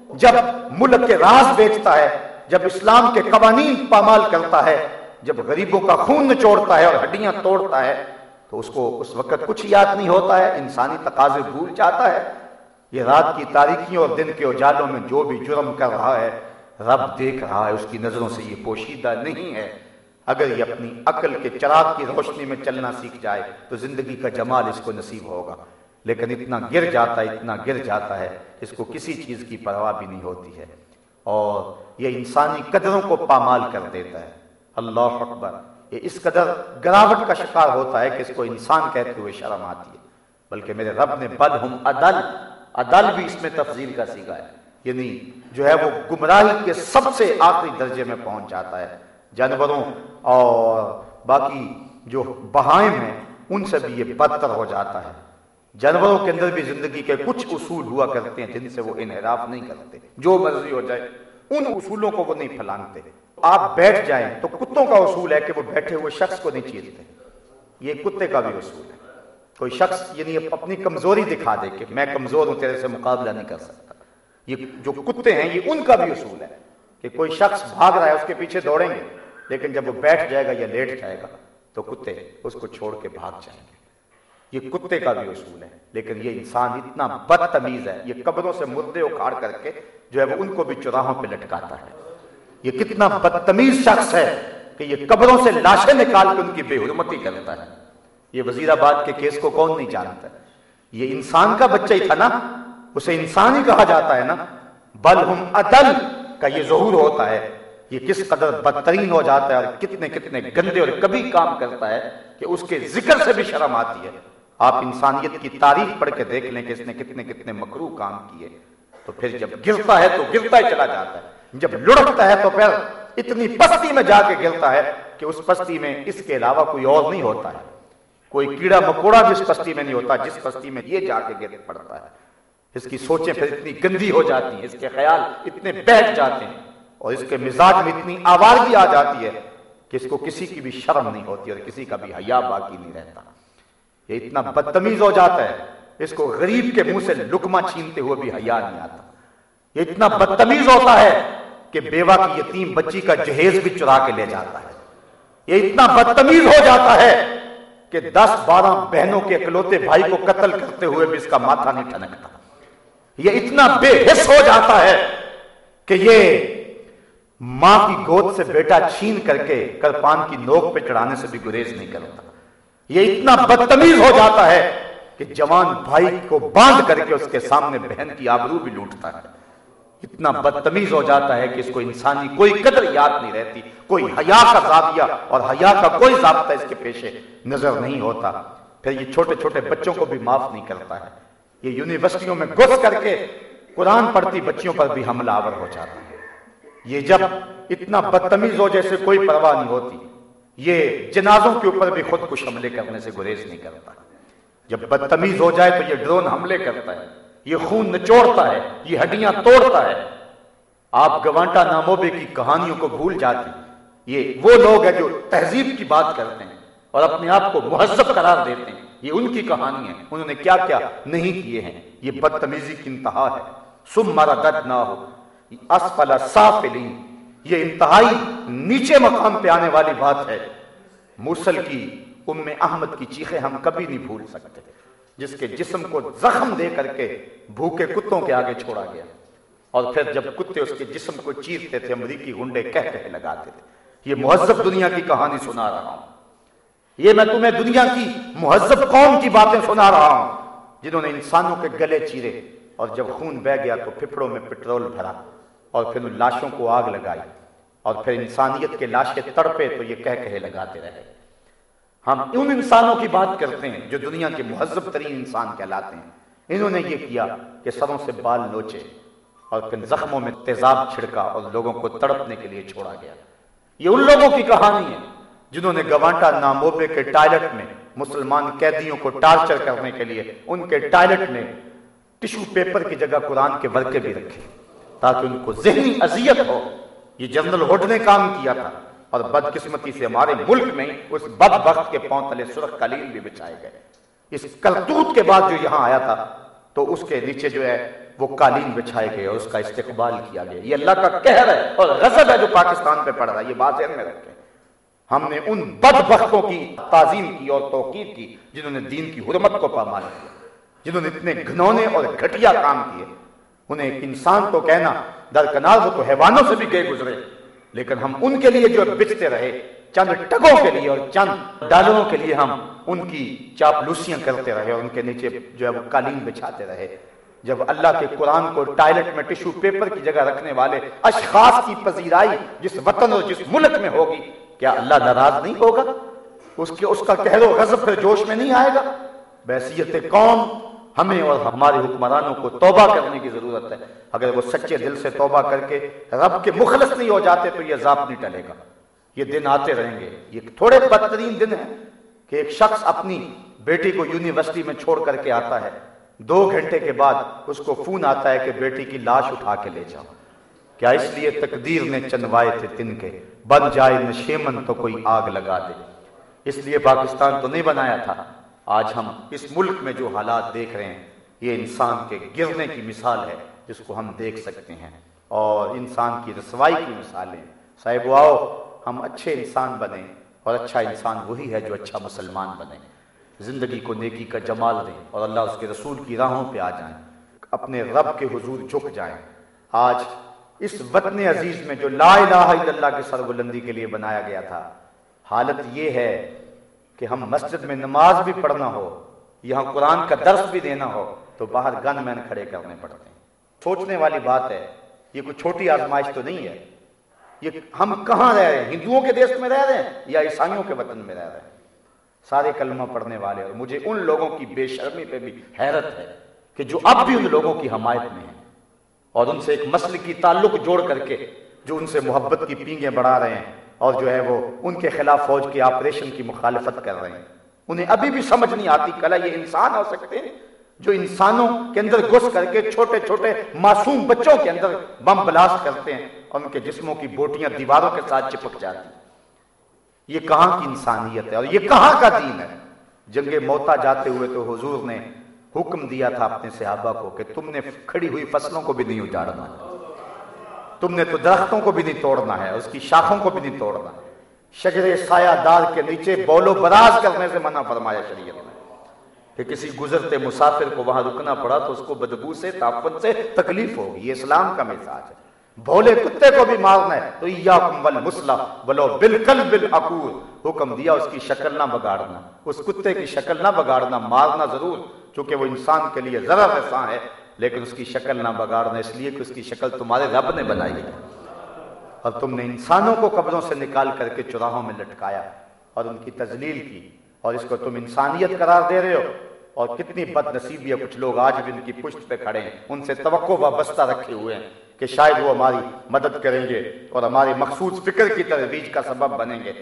[SPEAKER 2] جب ملک کے راز بیچتا ہے، جب اسلام کے قوانین پامال کرتا ہے، جب غریبوں کا خون نچوڑتا ہے اور ہڈیاں توڑتا ہے، تو اس کو اس وقت کچھ یاد نہیں ہوتا ہے، انسانی تقاضے بھول جاتا ہے۔ یہ رات کی تاریخیوں اور دن کے اجالوں میں جو بھی جرم کر رہا ہے، رب دیکھ رہا ہے، اس کی نظروں سے یہ پوشیدہ نہیں ہے۔ اگر یہ اپنی عقل کے چراغ کی روشنی میں چلنا سیکھ جائے، تو زندگی کا جمال اس کو نصیب ہوگا۔ لیکن اتنا گر جاتا ہے اتنا گر جاتا ہے، اس کو کسی چیز کی پرواہ بھی نہیں ہوتی ہے۔ اور یہ انسانی قدروں کو پامال کر دیتا ہے۔ اللہ اکبر، یہ اس قدر گراوٹ کا شکار ہوتا ہے کہ اس کو انسان کہتے ہوئے شرم آتی ہے۔ بلکہ میرے رب نے بد ہم عدل عدل بھی اس میں تفضیل کا سیکھا ہے۔ یعنی جو ہے وہ گمراہی کے سب سے آخری درجے میں پہنچ جاتا ہے۔ جانوروں اور باقی جو بہائم ہیں، ان سے بھی یہ بدتر ہو جاتا ہے۔ جانوروں کے اندر بھی زندگی کے کچھ اصول ہوا کرتے ہیں جن سے وہ انحراف نہیں کرتے۔ جو مرضی ہو جائے، ان اصولوں کو وہ نہیں پھلانتے آپ بیٹھ جائیں تو کتوں کا اصول ہے کہ وہ بیٹھے ہوئے شخص کو نہیں چیرتے۔ یہ کتے کا بھی اصول ہے۔ کوئی شخص یعنی اپنی کمزوری دکھا دے کہ میں کمزور ہوں، تیرے سے مقابلہ نہیں کر سکتا۔ یہ جو کتے ہیں، یہ ان کا بھی اصول ہے کہ کوئی شخص بھاگ رہا ہے، اس کے پیچھے دوڑیں گے، لیکن جب وہ بیٹھ جائے گا یا لیٹ جائے گا، تو کتے اس کو چھوڑ کے بھاگ جائیں گے۔ یہ کتے کا بھی اصول ہے، لیکن یہ انسان اتنا بدتمیز ہے، یہ قبروں سے مردے اکھاڑ کر کے جو ہے وہ ان کو بھی چراہوں پہ لٹکاتا ہے۔ یہ کتنا بدتمیز شخص ہے کہ یہ قبروں سے لاشیں نکال کے ان کی بے حرمتی کرتا ہے۔ یہ وزیر آباد کے کیس کو کون نہیں جانتا؟ یہ انسان کا بچہ ہی تھا نا، اسے انسان ہی کہا جاتا ہے نا۔ بل ہم عدل، کا یہ ظہور ہوتا ہے۔ یہ کس قدر بدترین ہو جاتا ہے اور کتنے کتنے گندے اور کبھی کام کرتا ہے کہ اس کے ذکر سے بھی شرم آتی ہے۔ آپ انسانیت کی تاریخ پڑھ کے دیکھ لیں کہ اس نے کتنے کتنے مکرو کام کیے۔ تو پھر جب گرتا ہے تو گرتا ہی چلا جاتا ہے۔ جب لڑکتا ہے تو پھر اتنی پستی میں جا کے گرتا ہے کہ اس پستی میں اس کے علاوہ کوئی اور نہیں ہوتا ہے۔ کوئی کیڑا مکوڑا جس پستی میں نہیں ہوتا، جس پستی میں یہ جا کے گر پڑتا ہے۔ اس کی سوچیں پھر اتنی گندی ہو جاتی ہیں، اس کے خیال اتنے بیٹھ جاتے ہیں۔ اور اس کے مزاج میں اتنی آوازگی آ جاتی ہے کہ اس کو کسی کی بھی شرم نہیں ہوتی اور کسی کا بھی حیا باقی نہیں رہتا۔ یہ اتنا بدتمیز ہو جاتا ہے۔ اس کو غریب کے منہ سے لکما چھینتے ہوئے بھی حیا نہیں آتا۔ یہ اتنا بدتمیز ہوتا ہے کہ بیوہ کی یتیم بچی کا جہیز بھی چرا کے لے جاتا ہے۔ یہ اتنا بدتمیز ہو جاتا ہے کہ دس بارہ بہنوں کے اکلوتے بھائی کو قتل کرتے ہوئے بھی اس کا ماتھا نہیں ٹھنکتا۔ یہ اتنا بے حص ہو جاتا ہے کہ یہ ماں کی گود سے بیٹا چھین کر کے کرپان کی نوک پہ چڑھانے سے بھی گریز نہیں کرتا۔ یہ اتنا بدتمیز ہو جاتا ہے کہ جوان بھائی کو باندھ کر کے اس کے سامنے بہن کی آبرو بھی لوٹتا ہے۔ اتنا بدتمیز ہو جاتا ہے کہ اس کو انسانی کوئی قدر یاد نہیں رہتی، کوئی حیا کا زاویہ اور حیا کا کوئی ضابطہ اس کے پیشے نظر نہیں ہوتا۔ پھر یہ چھوٹے چھوٹے بچوں کو بھی معاف نہیں کرتا ہے۔ یہ یونیورسٹیوں میں گھس کر کے قرآن پڑھتی بچیوں پر بھی حملہ آور ہو جاتا ہے۔ یہ جب اتنا بدتمیز ہو جیسے کوئی پرواہ نہیں ہوتی، یہ جنازوں کے اوپر بھی خود کش حملے کرنے سے گریز نہیں کرتا۔ جب بدتمیز ہو جائے تو یہ ڈرون حملے کرتا ہے۔ یہ خون نچوڑتا ہے، یہ ہڈیاں توڑتا ہے۔ آپ گوانٹا ناموبے کی کہانیوں کو بھول جاتی۔ یہ وہ لوگ ہیں جو تہذیب کی بات کرتے ہیں اور اپنے آپ کو مہذب قرار دیتے ہیں۔ یہ ان کی کہانی ہے انہوں نے کیا کیا نہیں کیے ہیں۔ یہ بدتمیزی کی انتہا ہے۔ سم مارا دد نہ ہو اسفل سافلین۔ یہ انتہائی نیچے مقام پہ آنے والی بات ہے۔ موسل کی ام احمد کی چیخیں ہم کبھی نہیں بھول سکتے۔ جس کے جسم کو زخم دے کر کے بھوکے کتوں کے آگے چھوڑا گیا۔ اور پھر جب کتے اس کے جسم کو چیرتے تھے، امریکی گنڈے کہہ کہہ لگاتے تھے۔ یہ مہذب دنیا کی کہانی سنا رہا ہوں۔ یہ میں تمہیں دنیا کی مہذب قوم کی باتیں سنا رہا ہوں، جنہوں نے انسانوں کے گلے چیرے اور جب خون بہ گیا تو پھپڑوں میں پٹرول بھرا اور پھر ان لاشوں کو آگ لگائی اور پھر انسانیت کے لاشیں تڑپے تو یہ کہہ کہے لگاتے رہے۔ ہم ان انسانوں کی بات کرتے ہیں جو دنیا کے مہذب ترین انسان کہلاتے ہیں۔ انہوں نے یہ کیا کہ سروں سے بال نوچے اور پھر زخموں میں تیزاب چھڑکا اور لوگوں کو تڑپنے کے لیے چھوڑا گیا۔ یہ ان لوگوں کی کہانی ہے جنہوں نے گوانٹا ناموبے کے ٹائلٹ میں مسلمان قیدیوں کو ٹارچر کرنے کے لیے ان کے ٹائلٹ میں ٹشو پیپر کی جگہ قرآن کے ورقے بھی رکھے تاکہ ان کو ذہنی اذیت ہو۔ یہ جنرل ہوڈ نے کام کیا تھا۔ اور بدقسمتی سے ہمارے ملک میں اس بد وقت کے پاؤں تلے سرخ قلیل بھی بچھائے گئے۔ اس کرتوت کے بعد جو یہاں آیا تھا، تو اس کے نیچے جو ہے، وہ قالین بچھائے گئے اور اس کا استقبال کیا گیا۔ یہ اللہ کا کہر ہے اور غزب ہے جو پاکستان پہ پڑ رہا ہے۔ یہ بات ذہن میں رکھیں۔ ہم نے ان بد وقتوں کی تعظیم کی اور توقیر کی جنہوں نے دین کی حرمت کو پامال کیا، جنہوں نے اتنے گھنونے اور گھٹیا کام کیے۔ انہیں ایک انسان کو کہنا درکنار وہ تو حیوانوں سے بھی گئے گزرے۔ لیکن ہم ان کے لیے جو بچتے رہے، چند ٹگوں کے لیے اور چند ڈالروں کے لیے ہم ان کی چاپلوسیاں کرتے رہے اور ان کے نیچے جو ہے وہ قالین بچھاتے رہے۔ جب اللہ کے قرآن کو ٹائلٹ میں ٹشو پیپر کی جگہ رکھنے والے اشخاص کی پذیرائی جس وطن اور جس ملک میں ہوگی، کیا اللہ ناراض نہیں ہوگا؟ اس کے اس کا کہہ و غضب پھر جوش میں نہیں آئے گا؟ بحثیت قوم، ہمیں اور ہمارے حکمرانوں کو توبہ کرنے کی ضرورت ہے۔ اگر وہ سچے دل سے توبہ کر کے رب کے مخلص نہیں ہو جاتے تو یہ عذاب نہیں ٹلے گا۔ یہ دن آتے رہیں گے۔ یہ تھوڑے بدترین دن ہیں کہ ایک شخص اپنی بیٹی کو یونیورسٹی میں چھوڑ کر کے آتا ہے۔ دو گھنٹے کے بعد اس کو فون آتا ہے کہ بیٹی کی لاش اٹھا کے لے جاؤ۔ کیا اس لیے تقدیر نے چنوائے تھے تن کے؟ بن جائے نشیمن تو کوئی آگ لگا دے۔ اس لیے پاکستان تو نہیں بنایا تھا۔ آج ہم اس ملک میں جو حالات دیکھ رہے ہیں، یہ انسان کے گرنے کی مثال ہے۔ جس کو ہم دیکھ سکتے ہیں۔ اور انسان کی رسوائی کی مثالیں۔ صاحب، آؤ، ہم اچھے انسان بنیں اور اچھا انسان وہی ہے جو اچھا مسلمان بنے۔ زندگی کو نیکی کا جمال دیں اور اللہ اس کے رسول کی راہوں پہ آ جائیں۔ اپنے رب کے حضور جھک جائیں۔ آج اس وطن عزیز میں جو لا الہ الا اللہ کے سربلندی کے لیے بنایا گیا تھا، حالت یہ ہے کہ ہم مسجد میں نماز بھی پڑھنا ہو، یہاں قرآن کا درس بھی دینا ہو، تو باہر گن مین کھڑے کرنے پڑتے ہیں۔ سوچنے والی بات ہے، یہ کوئی چھوٹی آزمائش تو نہیں ہے۔ یہ ہم کہاں رہ رہے ہیں؟ ہندوؤں کے دیش میں رہ رہے ہیں یا عیسائیوں کے وطن میں رہ رہے ہیں؟ سارے کلمہ پڑھنے والے اور مجھے ان لوگوں کی بے شرمی پہ بھی حیرت ہے کہ جو اب بھی ان لوگوں کی حمایت میں ہیں اور ان سے ایک مسل کی تعلق جوڑ کر کے جو ان سے محبت کی پینگیں بڑھا رہے ہیں اور جو ہے وہ ان کے خلاف فوج کے آپریشن کی مخالفت کر رہے ہیں۔ انہیں ابھی بھی سمجھ نہیں آتی کلا یہ انسان ہو سکتے ہیں جو انسانوں کے اندر گھس کر کے چھوٹے چھوٹے معصوم بچوں کے اندر بم بلاسٹ کرتے ہیں اور ان کے جسموں کی بوٹیاں دیواروں کے ساتھ چپک جاتی یہ کہاں کی انسانیت ہے اور یہ کہاں کا دین ہے؟ جنگ موتا جاتے ہوئے تو حضور نے حکم دیا تھا اپنے صحابہ کو کہ تم نے کھڑی ہوئی فصلوں کو بھی نہیں اجاڑنا تم نے تو درختوں کو بھی نہیں توڑنا ہے، اس کی شاخوں کو بھی نہیں توڑنا شجر سایہ دار کے نیچے بولو براز کرنے سے منع فرمایا شریعت نے۔ کہ کسی گزرتے مسافر کو وہاں رکنا پڑا تو اس کو بدبو سے، تاپن سے تکلیف ہوگی۔ یہ اسلام کا مزاج ہے۔ بھولے کتے کو بھی مارنا ہے۔ تو ایاکم والمسلح بلو بالکل بالعقور حکم دیا اس کی شکل نہ بگاڑنا۔ اس کتے کی شکل نہ بگاڑنا، مارنا ضرور۔ چونکہ وہ انسان کے لیے ذرا ویسا ہے، لیکن اس کی شکل نہ بگاڑنا، اس لیے کہ اس کی شکل تمہارے رب نے بنائی ہے۔ اور تم نے انسانوں کو قبروں سے نکال کر کے چراہوں میں لٹکایا اور ان کی تزلیل کی اور اس کو تم انسانیت قرار دے رہے ہو۔ اور کتنی بد نصیبی ہے، کچھ لوگ آج بھی ان کی پشت پہ کھڑے ہیں۔ ان سے توقع وابستہ رکھے ہوئے ہیں کہ شاید وہ ہماری مدد کریں گے اور ہماری مخصوص فکر کی ترویج کا سبب بنیں گے۔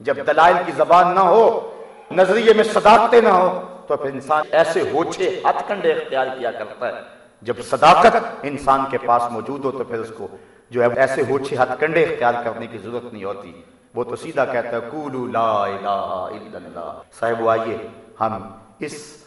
[SPEAKER 2] جب دلائل کی زبان نہ ہو، نظریے میں صداقتیں نہ ہو، تو پھر انسان ایسے ہوچے ہتھ کنڈے اختیار کیا کرتا ہے۔ جب صداقت انسان کے پاس موجود ہو، تو پھر اس کو جو ہے ایسے ہوچے ہتھ کنڈے اختیار کرنے کی ضرورت نہیں ہوتی۔ وہ تو سیدھا کہتا ہے کولو لا الہ الا اللہ۔ صاحب آئیے، ہم اس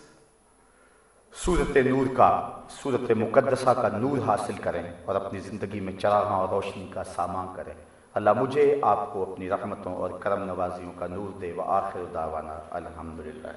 [SPEAKER 2] صورت نور کا صورت مقدسہ کا نور حاصل کریں اور اپنی زندگی میں چراغاں اور روشنی کا سامان کریں۔ اللہ مجھے آپ کو اپنی رحمتوں اور کرم نوازیوں کا نور دے۔ و آخر دعوانا الحمدللہ